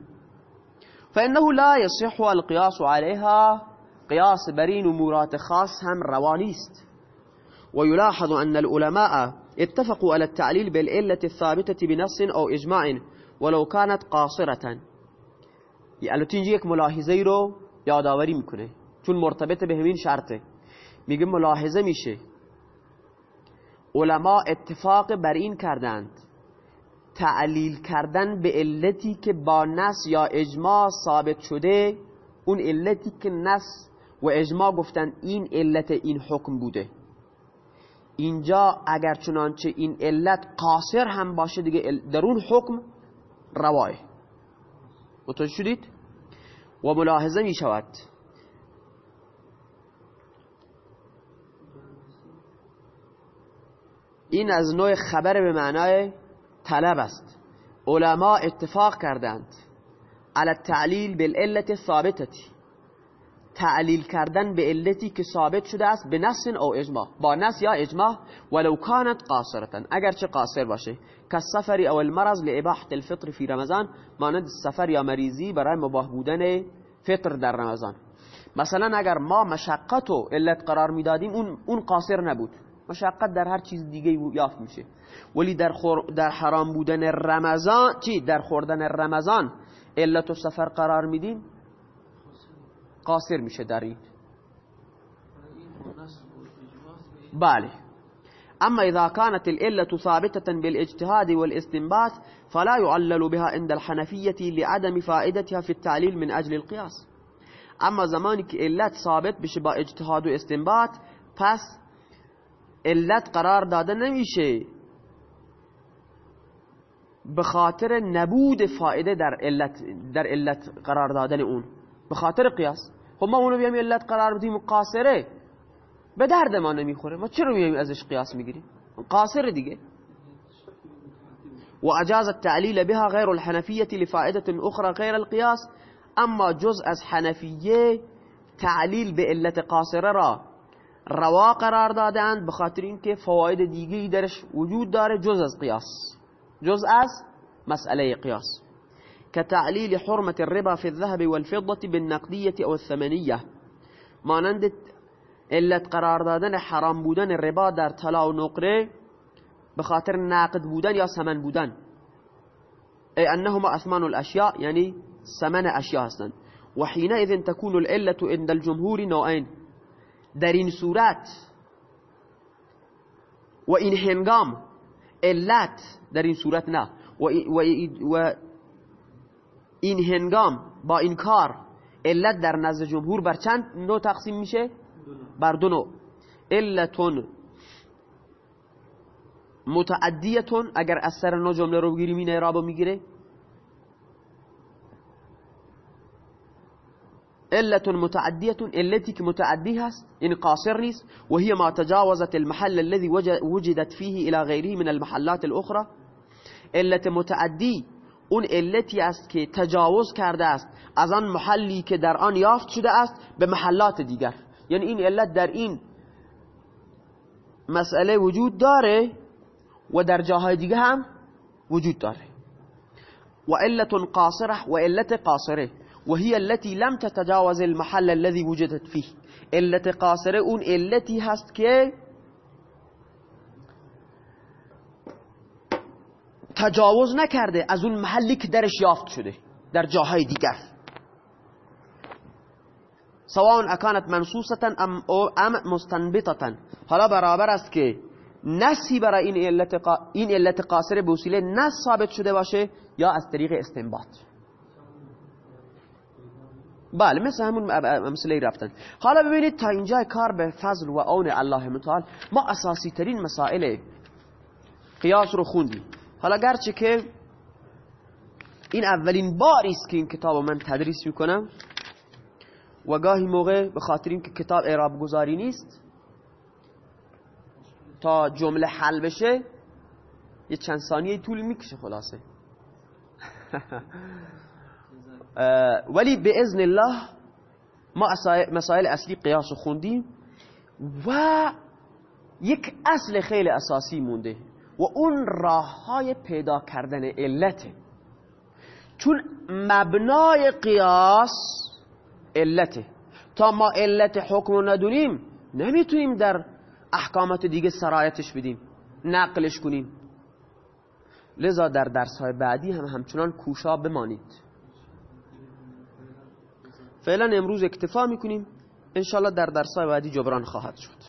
فانه لا يصح القياس عليها قياس برين ومرات خاص هم روانيست ويلاحظ أن العلماء اتفقوا على التعليل بالعلة الثابتة بنص أو إجماع ولو كانت قاصرة. يعني تنجي یک ملاحظه رو یادآوری می‌کنه چون مرتبط به همین شرطه. میگه ملاحظه میشه. علما اتفاق بر این کردند. تعلیل کردن به علتی که با نس یا اجماع ثابت شده اون علتی که نس و اجماع گفتن این علت این حکم بوده. اینجا اگر چنانچه این علت قاصر هم باشه دیگه در اون حکم رواه متوجه شدید؟ و ملاحظه می شود. این از نوع خبر به معنای طلب است. علما اتفاق کردند. على التعلیل بالعلت ثابتتی. تعلیل کردن به علتی که ثابت شده است به نص او اجماع. با نص یا اجماع ولو كانت قاصرتا. اگرچه قاصر باشه. سفر او المرض لاباحه الفطر فی رمضان مانند سفر یا مریضی برای مباح بودن فطر در رمضان. مثلا اگر ما مشقت و علت قرار می‌دادیم اون اون قاصر نبود. مشقت در هر چیز دیگه یافت میشه. ولی در, در حرام بودن رمضان چی؟ در خوردن رمضان علت و سفر قرار میدیم. قاصر میشه در این. بله. اما اذا كانت العلة ثابتة بالاجتهاد والاستنباط فلا يعلل بها عند الحنفية لعدم فائدتها في التعليل من أجل القياس. اما زمانی که علت ثابت بشه با اجتهاد و استنباط پس علت قرار داده نمیشه به خاطر نبود فایده در علت در علت قرار دادن اون. به خاطر قیاس خب ما اونو بیایم علت قرار بدیم قاصره؟ به درد ما نمیخوره. ما چرا میایم ازش قیاس میگیریم؟ قاصر دیگه. و اجاز التعلیل بها غیر الحنفیه لفائدة أخرى غیر القیاس. اما جز از حنفیه تعلیل به علت قاصره را روا قرار دادند به خاطر اینکه فواید دیگه درش وجود داره جز از قیاس. جز از مسئله قیاس. كتعليل حرمة الربا في الذهب والفضة بالنقدية أو الثمنية. مانند علت قرار دادن حرام بودن ربا در طلا و نقره به خاطر بودن یا ثمن بودن. ای أنهما أثمان الاشیاء یعنی ثمن اشیاء هستند و حينئذ تكون العلة عند الجمهور نوعين. در این صورت و این هنگام علت در این صورت و, و این هنگام با این کار علت در نزد جمهور بر چند نوع تقسیم میشه؟ بر دو نوع. علتون متعدیتون اگر از سر نو جمله رو بگیریم این اعرابو می‌گیره؟ علت متعدیه علتی که متعدی هست این قاصر نیست و هي ما تجاوزت المحل الذي وجدت فيه الى غيره من المحلات الاخرى. علت متعدی اون علتی است که تجاوز کرده است از آن محلی که در آن یافت شده است به محلات دیگر. یعنی این علت در این مسئله وجود داره و در جاهای دیگه هم وجود داره. و علت قاصره و علت قاصره وهي التي لم تتجاوز المحل الذي وجدت فيه. علت قاصره اون علتی هست که تجاوز نکرده از اون محلی که درش یافت شده در جاهای دیگر. سواء اکانت منصوصتا ام, ام مستنبطتا حالا برابر است که نسی برای این علت, قا... این علت قاصر به وسیله نس ثابت شده باشه یا از طریق استنباط. بله مثل همون امثله رفتن. حالا ببینید تا اینجا کار به فضل و اون الله متعال ما اساسی ترین مسائل قیاس رو خوندیم. حالا گرچه که این اولین باری است که این کتاب من تدریس می‌کنم و گاهی موقع به خاطر اینکه کتاب اعراب گذاری نیست تا جمله حل بشه یه چند ثانیه طول می‌کشه خلاصه. ولی به ازن الله ما مسائل اصلی قیاس خوندیم و یک اصل خیلی اساسی مونده. و اون راه های پیدا کردن علته. چون مبنای قیاس علته. تا ما علت حکم ندونیم نمی‌تونیم در احکامات دیگه سرایتش بدیم نقلش کنیم. لذا در درس های بعدی هم همچنان کوشا بمانید. فعلا امروز اکتفا می‌کنیم. انشالله در درس های بعدی جبران خواهد شد.